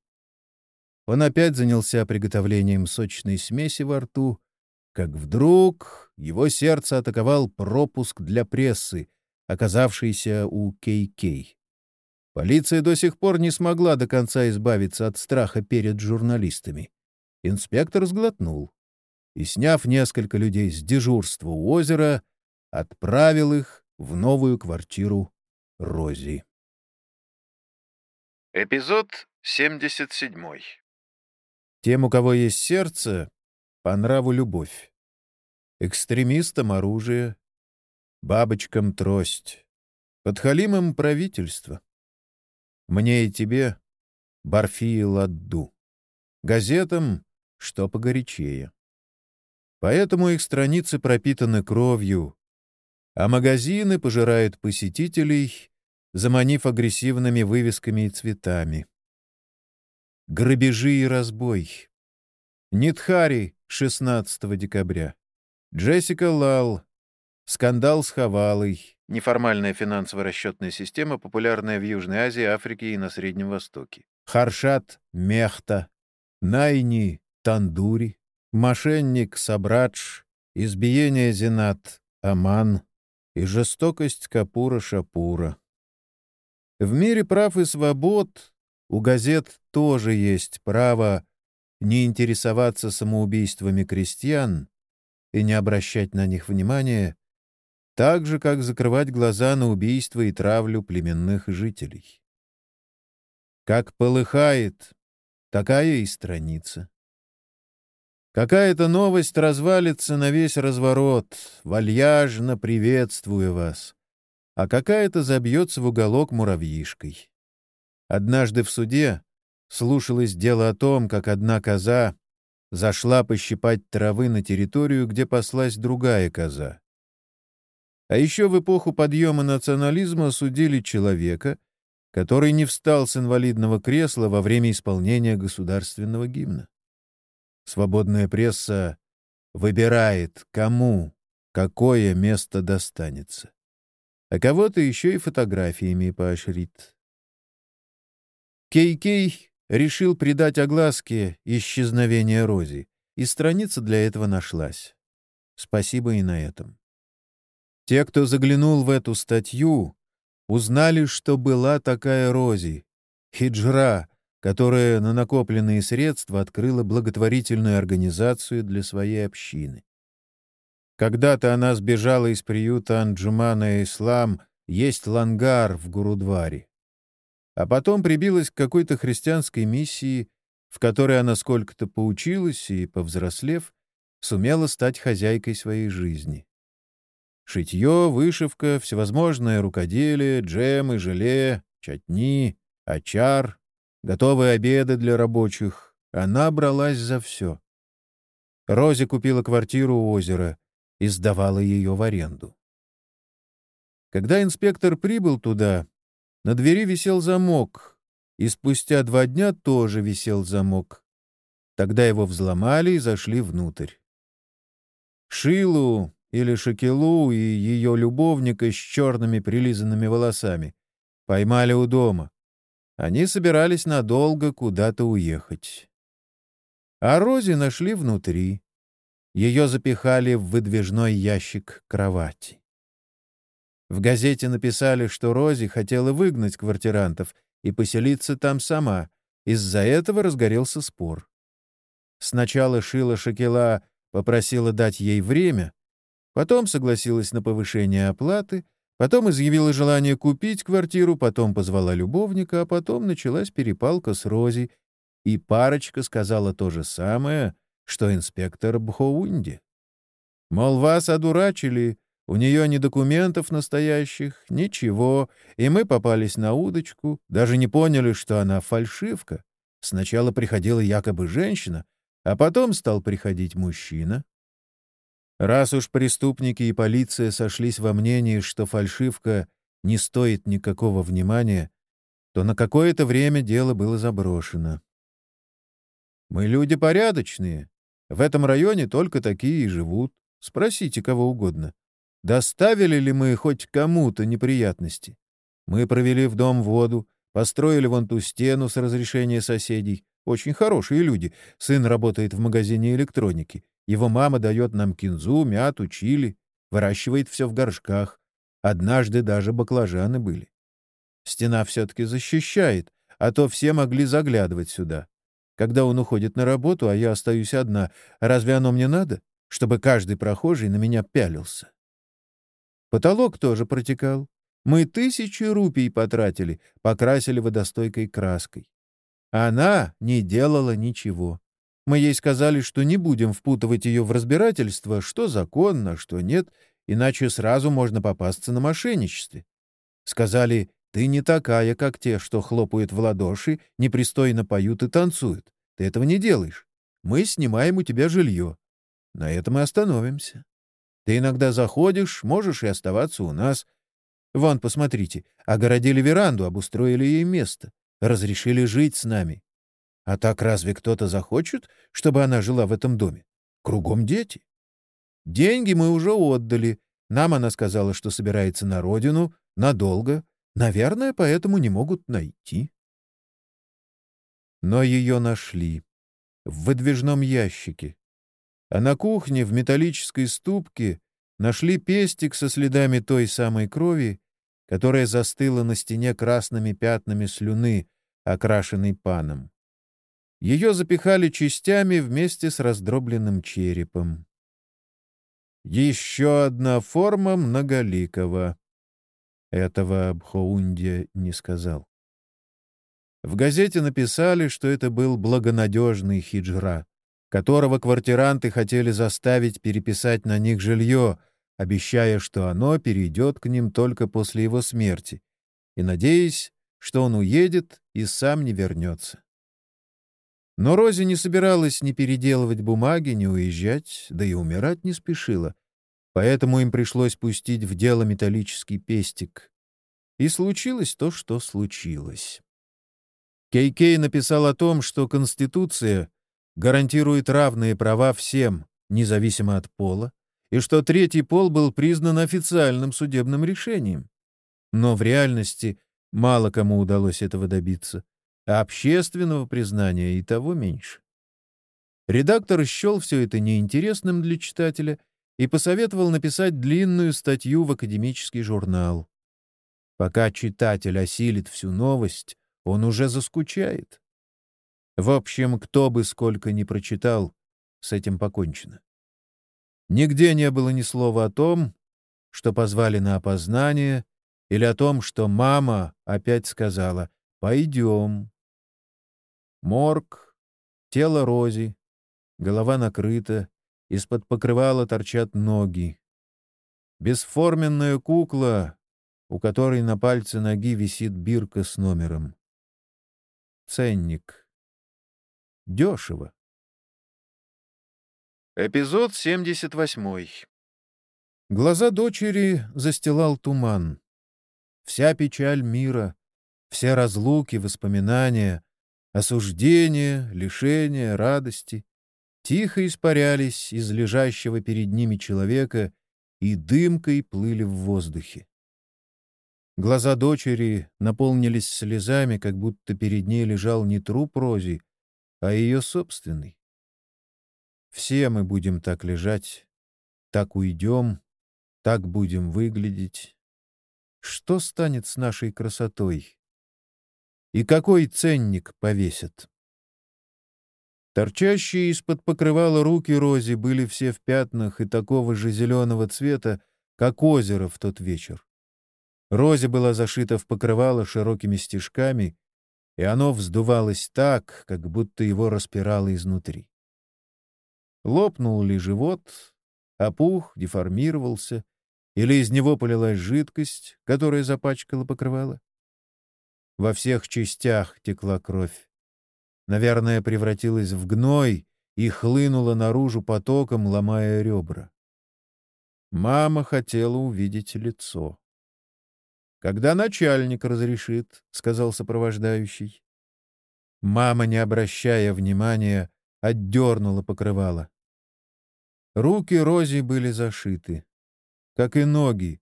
Он опять занялся приготовлением сочной смеси во рту, как вдруг его сердце атаковал пропуск для прессы, оказавшийся у Кей-Кей. Полиция до сих пор не смогла до конца избавиться от страха перед журналистами. Инспектор сглотнул и, сняв несколько людей с дежурства у озера, отправил их в новую квартиру Рози. Эпизод 77 Тем, у кого есть сердце, по нраву любовь. Экстремистам оружие, бабочкам трость, подхалимам правительство. Мне и тебе барфи ладду. Газетам что погорячее. Поэтому их страницы пропитаны кровью, а магазины пожирают посетителей, заманив агрессивными вывесками и цветами. Грабежи и разбой. Нитхари 16 декабря. Джессика Лал. Скандал с Хавалой. Неформальная финансово-расчетная система, популярная в Южной Азии, Африке и на Среднем Востоке. Харшат Мехта. Найни Тандури. Мошенник Сабрадж. Избиение Зенат Аман. И жестокость Капура Шапура. В мире прав и свобод у газет тоже есть право не интересоваться самоубийствами крестьян и не обращать на них внимания, так же, как закрывать глаза на убийство и травлю племенных жителей. Как полыхает, такая и страница. Какая-то новость развалится на весь разворот, вальяжно приветствуя вас, а какая-то забьется в уголок муравьишкой. Однажды в суде слушалось дело о том, как одна коза зашла пощипать травы на территорию, где паслась другая коза. А еще в эпоху подъема национализма судили человека, который не встал с инвалидного кресла во время исполнения государственного гимна. Свободная пресса выбирает, кому какое место достанется. А кого-то еще и фотографиями поощрит. Кей-Кей решил придать огласке исчезновение Рози, и страница для этого нашлась. Спасибо и на этом. Те, кто заглянул в эту статью, узнали, что была такая Рози, хиджра, которая на накопленные средства открыла благотворительную организацию для своей общины. Когда-то она сбежала из приюта Анджумана Ислам есть лангар в Гурудваре а потом прибилась к какой-то христианской миссии, в которой она сколько-то поучилась и, повзрослев, сумела стать хозяйкой своей жизни. Шитье, вышивка, всевозможное рукоделие, джемы, желе, чатни, очар, готовые обеды для рабочих. Она бралась за все. Рози купила квартиру у озера и сдавала ее в аренду. Когда инспектор прибыл туда, на двери висел замок, и спустя два дня тоже висел замок. Тогда его взломали и зашли внутрь. Шилу или Шакилу и ее любовника с черными прилизанными волосами поймали у дома. Они собирались надолго куда-то уехать. А Рози нашли внутри. Ее запихали в выдвижной ящик кровати. В газете написали, что Рози хотела выгнать квартирантов и поселиться там сама. Из-за этого разгорелся спор. Сначала Шила Шакела попросила дать ей время, потом согласилась на повышение оплаты, потом изъявила желание купить квартиру, потом позвала любовника, а потом началась перепалка с Рози, и парочка сказала то же самое, что инспектор Бхоунди. Мол, вас одурачили, у нее ни документов настоящих, ничего, и мы попались на удочку, даже не поняли, что она фальшивка. Сначала приходила якобы женщина, а потом стал приходить мужчина. Раз уж преступники и полиция сошлись во мнении, что фальшивка не стоит никакого внимания, то на какое-то время дело было заброшено. Мы люди порядочные. В этом районе только такие и живут. Спросите кого угодно. Доставили ли мы хоть кому-то неприятности? Мы провели в дом воду, построили вон ту стену с разрешения соседей. Очень хорошие люди. Сын работает в магазине электроники. Его мама дает нам кинзу, мяту, чили. Выращивает все в горшках. Однажды даже баклажаны были. Стена все-таки защищает, а то все могли заглядывать сюда. Когда он уходит на работу, а я остаюсь одна, разве оно мне надо, чтобы каждый прохожий на меня пялился? Потолок тоже протекал. Мы тысячи рупий потратили, покрасили водостойкой краской. Она не делала ничего. Мы ей сказали, что не будем впутывать ее в разбирательство, что законно, что нет, иначе сразу можно попасться на мошенничестве. Сказали, ты не такая, как те, что хлопают в ладоши, непристойно поют и танцуют. Ты этого не делаешь. Мы снимаем у тебя жилье. На этом и остановимся. Ты иногда заходишь, можешь и оставаться у нас. Вон, посмотрите, огородили веранду, обустроили ей место разрешили жить с нами. А так разве кто-то захочет, чтобы она жила в этом доме? Кругом дети. Деньги мы уже отдали. Нам она сказала, что собирается на родину, надолго. Наверное, поэтому не могут найти. Но ее нашли. В выдвижном ящике. А на кухне в металлической ступке нашли пестик со следами той самой крови, которая застыла на стене красными пятнами слюны, окрашенной паном. Ее запихали частями вместе с раздробленным черепом. Еще одна форма многоликого. Этого Бхоундия не сказал. В газете написали, что это был благонадежный хиджра, которого квартиранты хотели заставить переписать на них жилье, обещая, что оно перейдет к ним только после его смерти, и надеясь, что он уедет и сам не вернется. Но Рози не собиралась ни переделывать бумаги, ни уезжать, да и умирать не спешила, поэтому им пришлось пустить в дело металлический пестик. И случилось то, что случилось. Кей-Кей написал о том, что Конституция гарантирует равные права всем, независимо от пола, и что третий пол был признан официальным судебным решением. Но в реальности мало кому удалось этого добиться, а общественного признания и того меньше. Редактор счел все это неинтересным для читателя и посоветовал написать длинную статью в академический журнал. Пока читатель осилит всю новость, он уже заскучает. В общем, кто бы сколько ни прочитал, с этим покончено. Нигде не было ни слова о том, что позвали на опознание, или о том, что мама опять сказала «пойдем». Морг, тело Рози, голова накрыта, из-под покрывала торчат ноги. Бесформенная кукла, у которой на пальце ноги висит бирка с номером. Ценник. Дешево. Эпизод 78. Глаза дочери застилал туман. Вся печаль мира, все разлуки, воспоминания, осуждения, лишения, радости тихо испарялись из лежащего перед ними человека и дымкой плыли в воздухе. Глаза дочери наполнились слезами, как будто перед ней лежал не труп Рози, а ее собственный. Все мы будем так лежать, так уйдем, так будем выглядеть. Что станет с нашей красотой? И какой ценник повесят? Торчащие из-под покрывала руки Рози были все в пятнах и такого же зеленого цвета, как озеро в тот вечер. Рози была зашита в покрывало широкими стежками, и оно вздувалось так, как будто его распирало изнутри. Лопнул ли живот, опух, деформировался, или из него полилась жидкость, которая запачкала покрывало? Во всех частях текла кровь наверное, превратилась в гной и хлынула наружу потоком, ломая ребра. Мама хотела увидеть лицо. «Когда начальник разрешит», — сказал сопровождающий. Мама, не обращая внимания, отдернула покрывало. Руки Рози были зашиты, как и ноги,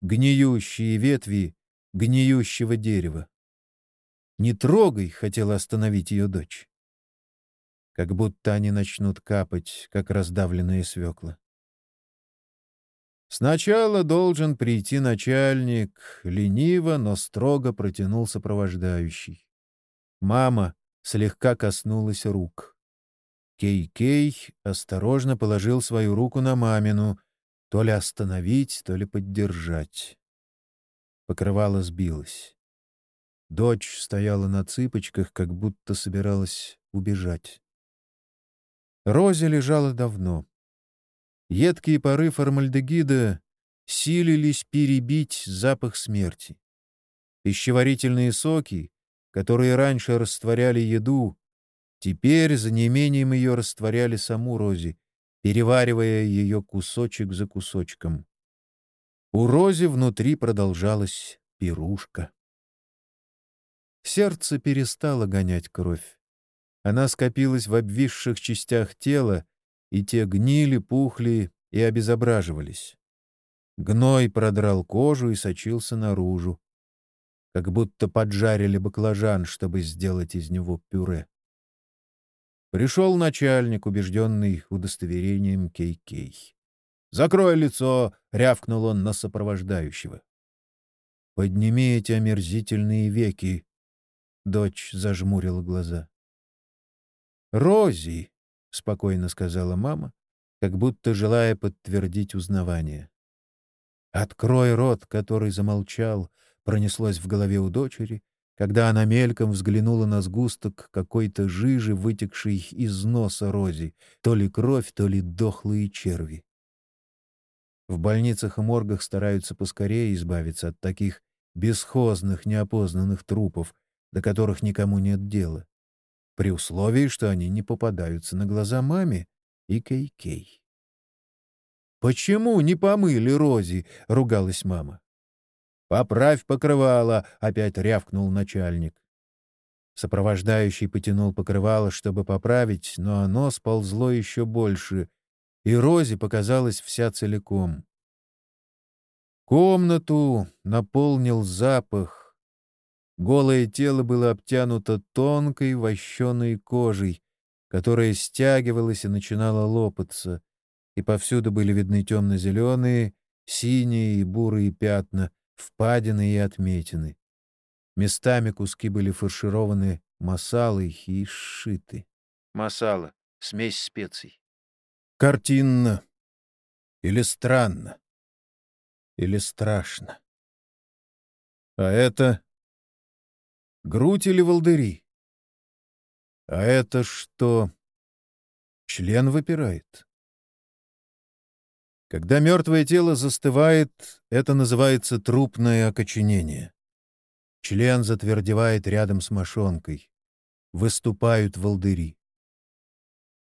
гниющие ветви гниющего дерева. «Не трогай!» — хотела остановить ее дочь. Как будто они начнут капать, как раздавленные свекла. Сначала должен прийти начальник, лениво, но строго протянул сопровождающий. Мама слегка коснулась рук. Кей-Кей осторожно положил свою руку на мамину, то ли остановить, то ли поддержать. Покрывало сбилось. Дочь стояла на цыпочках, как будто собиралась убежать. Рози лежала давно. Едкие пары формальдегида силились перебить запах смерти. Пищеварительные соки, которые раньше растворяли еду, теперь за неимением ее растворяли саму Рози, переваривая ее кусочек за кусочком. У Рози внутри продолжалась пирушка. Сердце перестало гонять кровь. Она скопилась в обвисших частях тела, и те гнили, пухли и обезображивались. Гной продрал кожу и сочился наружу, как будто поджарили баклажан, чтобы сделать из него пюре. Пришел начальник, убежденный удостоверением Кей-Кей. «Закрой лицо!» — рявкнул он на сопровождающего. «Подними эти омерзительные веки!» Дочь зажмурила глаза. «Рози!» — спокойно сказала мама, как будто желая подтвердить узнавание. «Открой рот, который замолчал», — пронеслось в голове у дочери, когда она мельком взглянула на сгусток какой-то жижи, вытекшей из носа Рози, то ли кровь, то ли дохлые черви. В больницах и моргах стараются поскорее избавиться от таких бесхозных, неопознанных трупов, до которых никому нет дела, при условии, что они не попадаются на глаза маме и Кей-Кей. «Почему не помыли Рози?» — ругалась мама. «Поправь покрывало!» — опять рявкнул начальник. Сопровождающий потянул покрывало, чтобы поправить, но оно сползло еще больше, и Рози показалась вся целиком. Комнату наполнил запах, Голое тело было обтянуто тонкой вощеной кожей, которая стягивалась и начинала лопаться, и повсюду были видны темно-зеленые, синие и бурые пятна, впадины и отметины. Местами куски были фаршированы масалой и сшиты. Масала — смесь специй. Картинно. Или странно. Или страшно. А это Грудь или волдыри? А это что? Член выпирает. Когда мертвое тело застывает, это называется трупное окоченение. Член затвердевает рядом с мошонкой. Выступают волдыри.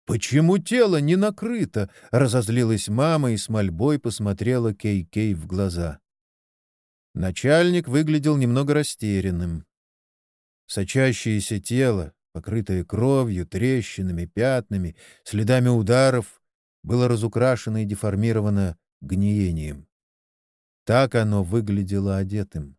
«Почему тело не накрыто?» — разозлилась мама и с мольбой посмотрела Кей-Кей в глаза. Начальник выглядел немного растерянным. Сочащееся тело, покрытое кровью, трещинами, пятнами, следами ударов, было разукрашено и деформировано гниением. Так оно выглядело одетым.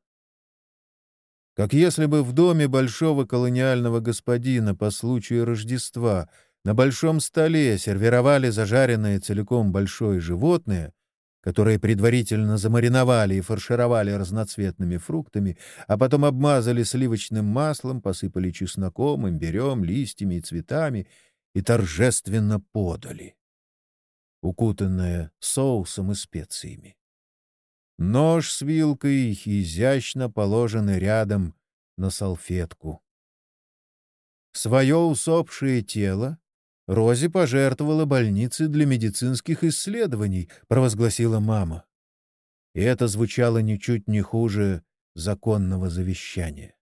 Как если бы в доме большого колониального господина по случаю Рождества на большом столе сервировали зажаренное целиком большое животное, которое предварительно замариновали и фаршировали разноцветными фруктами, а потом обмазали сливочным маслом, посыпали чесноком, имбирем, листьями и цветами и торжественно подали, укутанное соусом и специями. Нож с вилкой изящно положены рядом на салфетку. Свое усопшее тело Рози пожертвовала больнице для медицинских исследований, провозгласила мама. И это звучало ничуть не хуже законного завещания.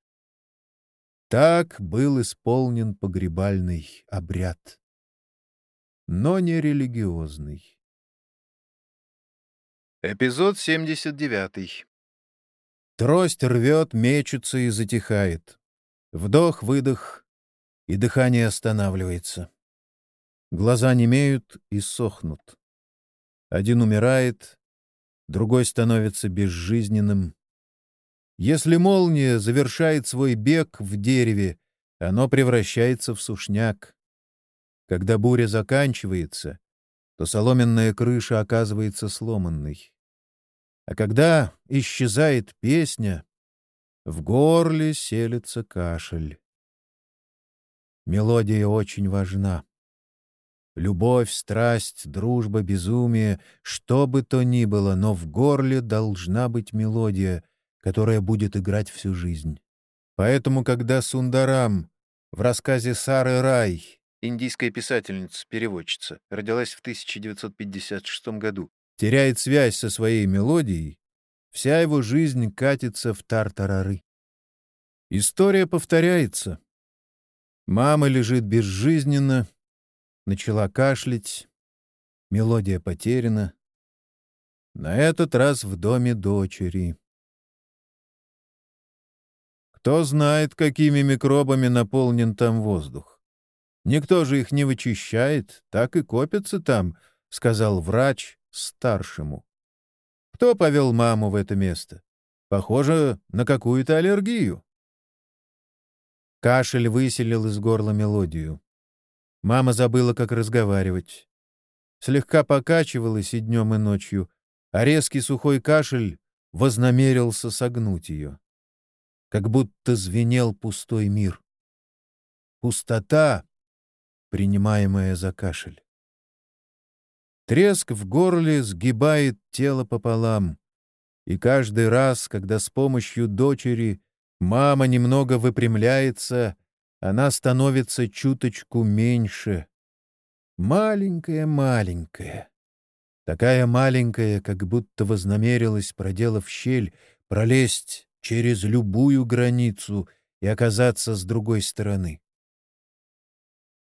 Так был исполнен погребальный обряд, но не религиозный. Эпизод 79. Трость рвет, мечется и затихает. Вдох-выдох, и дыхание останавливается. Глаза немеют и сохнут. Один умирает, другой становится безжизненным. Если молния завершает свой бег в дереве, оно превращается в сушняк. Когда буря заканчивается, то соломенная крыша оказывается сломанной. А когда исчезает песня, в горле селится кашель. Мелодия очень важна. Любовь, страсть, дружба, безумие, что бы то ни было, но в горле должна быть мелодия, которая будет играть всю жизнь. Поэтому, когда Сундарам в рассказе Сары Рай, индийская писательница-переводчица, родилась в 1956 году, теряет связь со своей мелодией, вся его жизнь катится в тартарары. История повторяется. Мама лежит безжизненно, начала кашлять. Мелодия потеряна. На этот раз в доме дочери. Кто знает, какими микробами наполнен там воздух. Никто же их не вычищает, так и копятся там, — сказал врач старшему. Кто повел маму в это место? Похоже на какую-то аллергию. Кашель выселил из горла мелодию. Мама забыла, как разговаривать. Слегка покачивалась и днем, и ночью, а резкий сухой кашель вознамерился согнуть ее. Как будто звенел пустой мир. Пустота, принимаемая за кашель. Треск в горле сгибает тело пополам, и каждый раз, когда с помощью дочери мама немного выпрямляется, она становится чуточку меньше. Маленькая-маленькая. Такая маленькая, как будто вознамерилась, проделав щель, пролезть через любую границу и оказаться с другой стороны.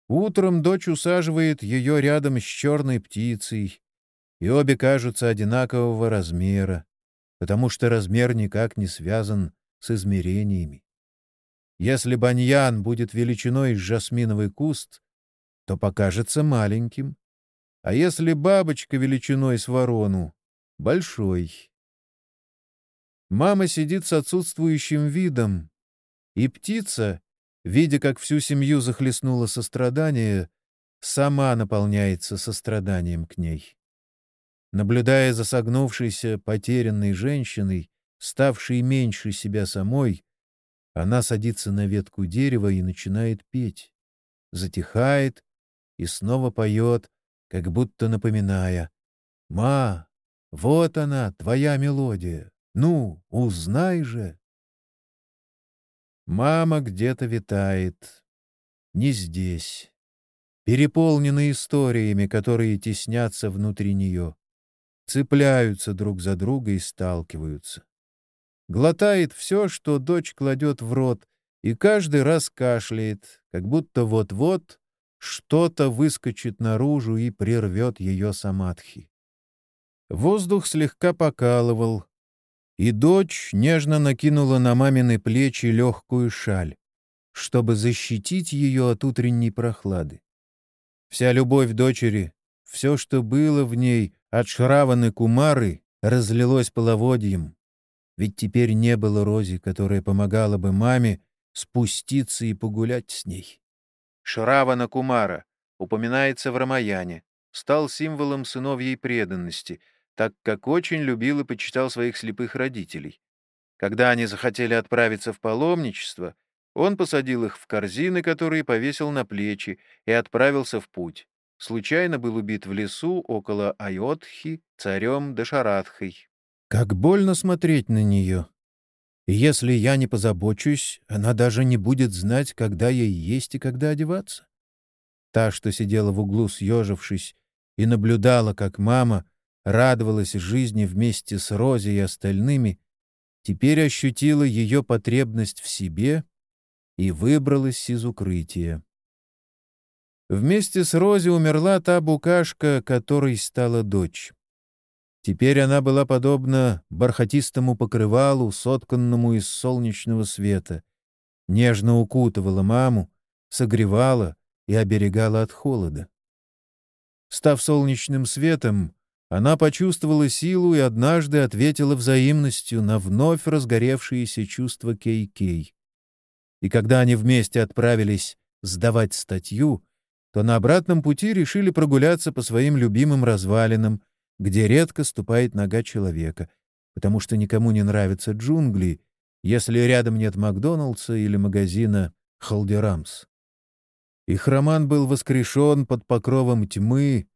Утром дочь усаживает ее рядом с черной птицей, и обе кажутся одинакового размера, потому что размер никак не связан с измерениями. Если баньян будет величиной с жасминовый куст, то покажется маленьким, а если бабочка величиной с ворону — большой. Мама сидит с отсутствующим видом, и птица, видя, как всю семью захлестнуло сострадание, сама наполняется состраданием к ней. Наблюдая за согнувшейся, потерянной женщиной, ставшей меньше себя самой, она садится на ветку дерева и начинает петь. Затихает и снова поет, как будто напоминая. «Ма, вот она, твоя мелодия. Ну, узнай же!» Мама где-то витает. Не здесь. Переполнены историями, которые теснятся внутри нее. Цепляются друг за друга и сталкиваются глотает все, что дочь кладет в рот, и каждый раз кашляет, как будто вот-вот что-то выскочит наружу и прервет ее самадхи. Воздух слегка покалывал, и дочь нежно накинула на мамины плечи легкую шаль, чтобы защитить ее от утренней прохлады. Вся любовь дочери, все, что было в ней от Шраваны Кумары, разлилось половодьем, ведь теперь не было Рози, которая помогала бы маме спуститься и погулять с ней. Шравана Кумара, упоминается в Рамаяне, стал символом сыновьей преданности, так как очень любил и почитал своих слепых родителей. Когда они захотели отправиться в паломничество, он посадил их в корзины, которые повесил на плечи, и отправился в путь. Случайно был убит в лесу около Айотхи царем Дашаратхой. Как больно смотреть на нее. если я не позабочусь, она даже не будет знать, когда ей есть и когда одеваться. Та, что сидела в углу, съежившись, и наблюдала, как мама радовалась жизни вместе с Рози и остальными, теперь ощутила ее потребность в себе и выбралась из укрытия. Вместе с Рози умерла та букашка, которой стала дочь. Теперь она была подобна бархатистому покрывалу, сотканному из солнечного света, нежно укутывала маму, согревала и оберегала от холода. Став солнечным светом, она почувствовала силу и однажды ответила взаимностью на вновь разгоревшиеся чувства Кей-Кей. И когда они вместе отправились сдавать статью, то на обратном пути решили прогуляться по своим любимым развалинам, где редко ступает нога человека, потому что никому не нравятся джунгли, если рядом нет Макдоналдса или магазина Халдерамс. Их роман был воскрешен под покровом тьмы,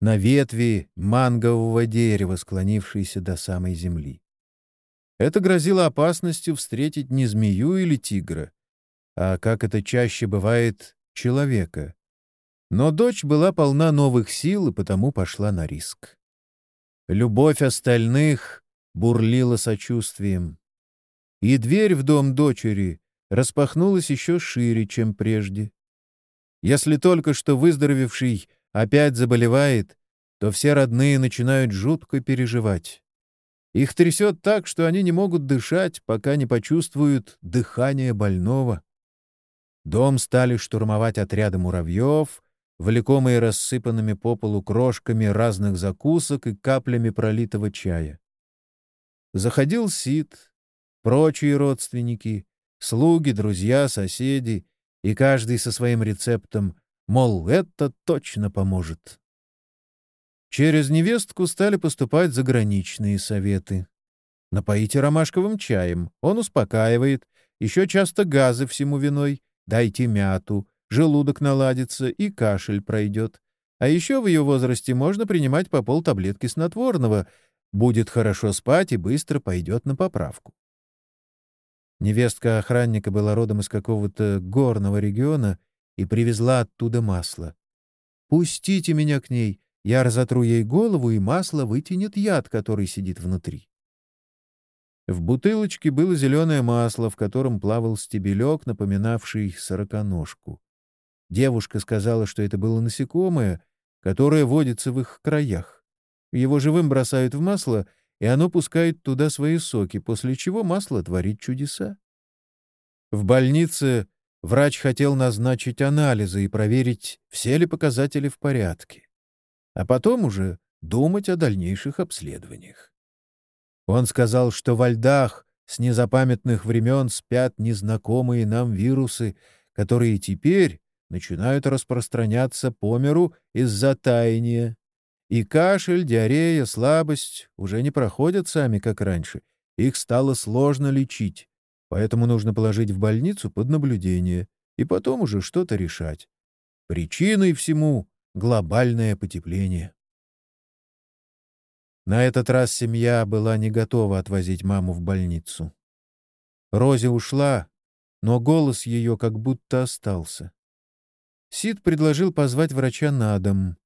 на ветви мангового дерева, склонившейся до самой земли. Это грозило опасностью встретить не змею или тигра, а, как это чаще бывает, человека. Но дочь была полна новых сил и потому пошла на риск. Любовь остальных бурлила сочувствием. И дверь в дом дочери распахнулась еще шире, чем прежде. Если только что выздоровевший опять заболевает, то все родные начинают жутко переживать. Их трясет так, что они не могут дышать, пока не почувствуют дыхание больного. Дом стали штурмовать отряды муравьев, влекомые рассыпанными по полу крошками разных закусок и каплями пролитого чая. Заходил Сид, прочие родственники, слуги, друзья, соседи, и каждый со своим рецептом — Мол, это точно поможет. Через невестку стали поступать заграничные советы. Напоите ромашковым чаем, он успокаивает, еще часто газы всему виной, дайте мяту, желудок наладится и кашель пройдет. А еще в ее возрасте можно принимать по полтаблетки снотворного, будет хорошо спать и быстро пойдет на поправку. Невестка охранника была родом из какого-то горного региона и привезла оттуда масло. «Пустите меня к ней, я разотру ей голову, и масло вытянет яд, который сидит внутри». В бутылочке было зеленое масло, в котором плавал стебелек, напоминавший сороконожку. Девушка сказала, что это было насекомое, которое водится в их краях. Его живым бросают в масло, и оно пускает туда свои соки, после чего масло творит чудеса. В больнице Врач хотел назначить анализы и проверить, все ли показатели в порядке, а потом уже думать о дальнейших обследованиях. Он сказал, что во льдах с незапамятных времен спят незнакомые нам вирусы, которые теперь начинают распространяться по миру из-за таяния. И кашель, диарея, слабость уже не проходят сами, как раньше. Их стало сложно лечить. Поэтому нужно положить в больницу под наблюдение и потом уже что-то решать. Причиной всему — глобальное потепление. На этот раз семья была не готова отвозить маму в больницу. Рози ушла, но голос ее как будто остался. Сид предложил позвать врача на дом,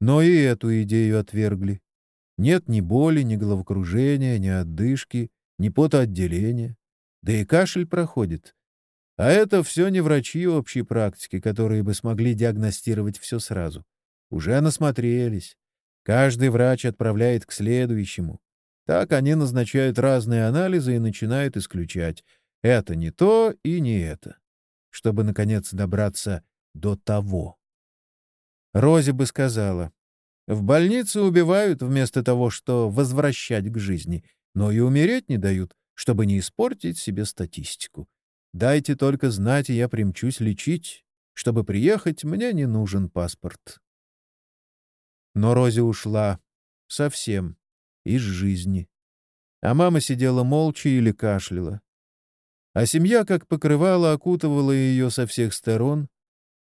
но и эту идею отвергли. Нет ни боли, ни головокружения, ни отдышки, ни потоотделения да и кашель проходит. А это все не врачи общей практики, которые бы смогли диагностировать все сразу. Уже насмотрелись. Каждый врач отправляет к следующему. Так они назначают разные анализы и начинают исключать. Это не то и не это. Чтобы, наконец, добраться до того. Рози бы сказала, в больнице убивают вместо того, что возвращать к жизни, но и умереть не дают, чтобы не испортить себе статистику. Дайте только знать, и я примчусь лечить, Чтобы приехать, мне не нужен паспорт. Но Рози ушла. Совсем. Из жизни. А мама сидела молча или кашляла. А семья, как покрывало, окутывала ее со всех сторон,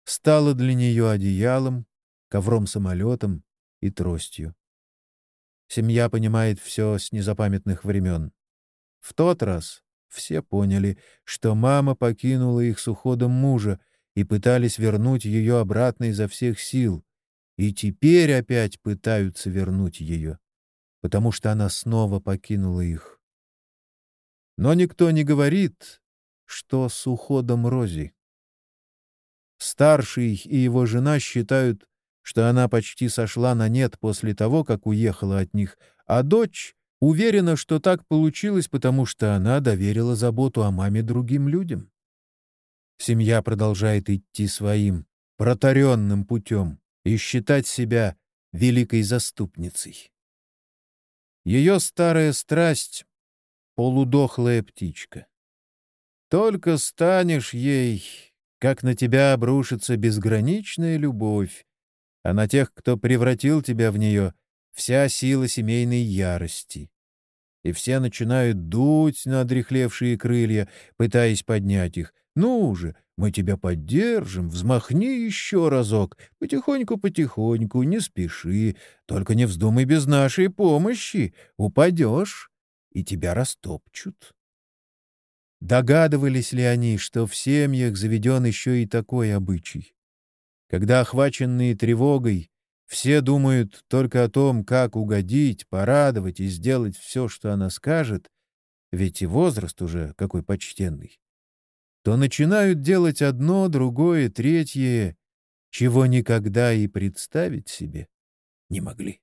стала для нее одеялом, ковром-самолетом и тростью. Семья понимает все с незапамятных времен. В тот раз все поняли, что мама покинула их с уходом мужа и пытались вернуть ее обратно изо всех сил. И теперь опять пытаются вернуть ее, потому что она снова покинула их. Но никто не говорит, что с уходом Рози. Старший и его жена считают, что она почти сошла на нет после того, как уехала от них, а дочь уверена, что так получилось, потому что она доверила заботу о маме другим людям. Семья продолжает идти своим, протаренным путем и считать себя великой заступницей. Ее старая страсть — полудохлая птичка. Только станешь ей, как на тебя обрушится безграничная любовь, а на тех, кто превратил тебя в нее, вся сила семейной ярости. И все начинают дуть на одрехлевшие крылья, пытаясь поднять их. «Ну же, мы тебя поддержим, взмахни еще разок, потихоньку-потихоньку, не спеши, только не вздумай без нашей помощи, упадешь, и тебя растопчут». Догадывались ли они, что в семьях заведен еще и такой обычай? Когда охваченные тревогой, все думают только о том, как угодить, порадовать и сделать все, что она скажет, ведь и возраст уже какой почтенный, то начинают делать одно, другое, третье, чего никогда и представить себе не могли.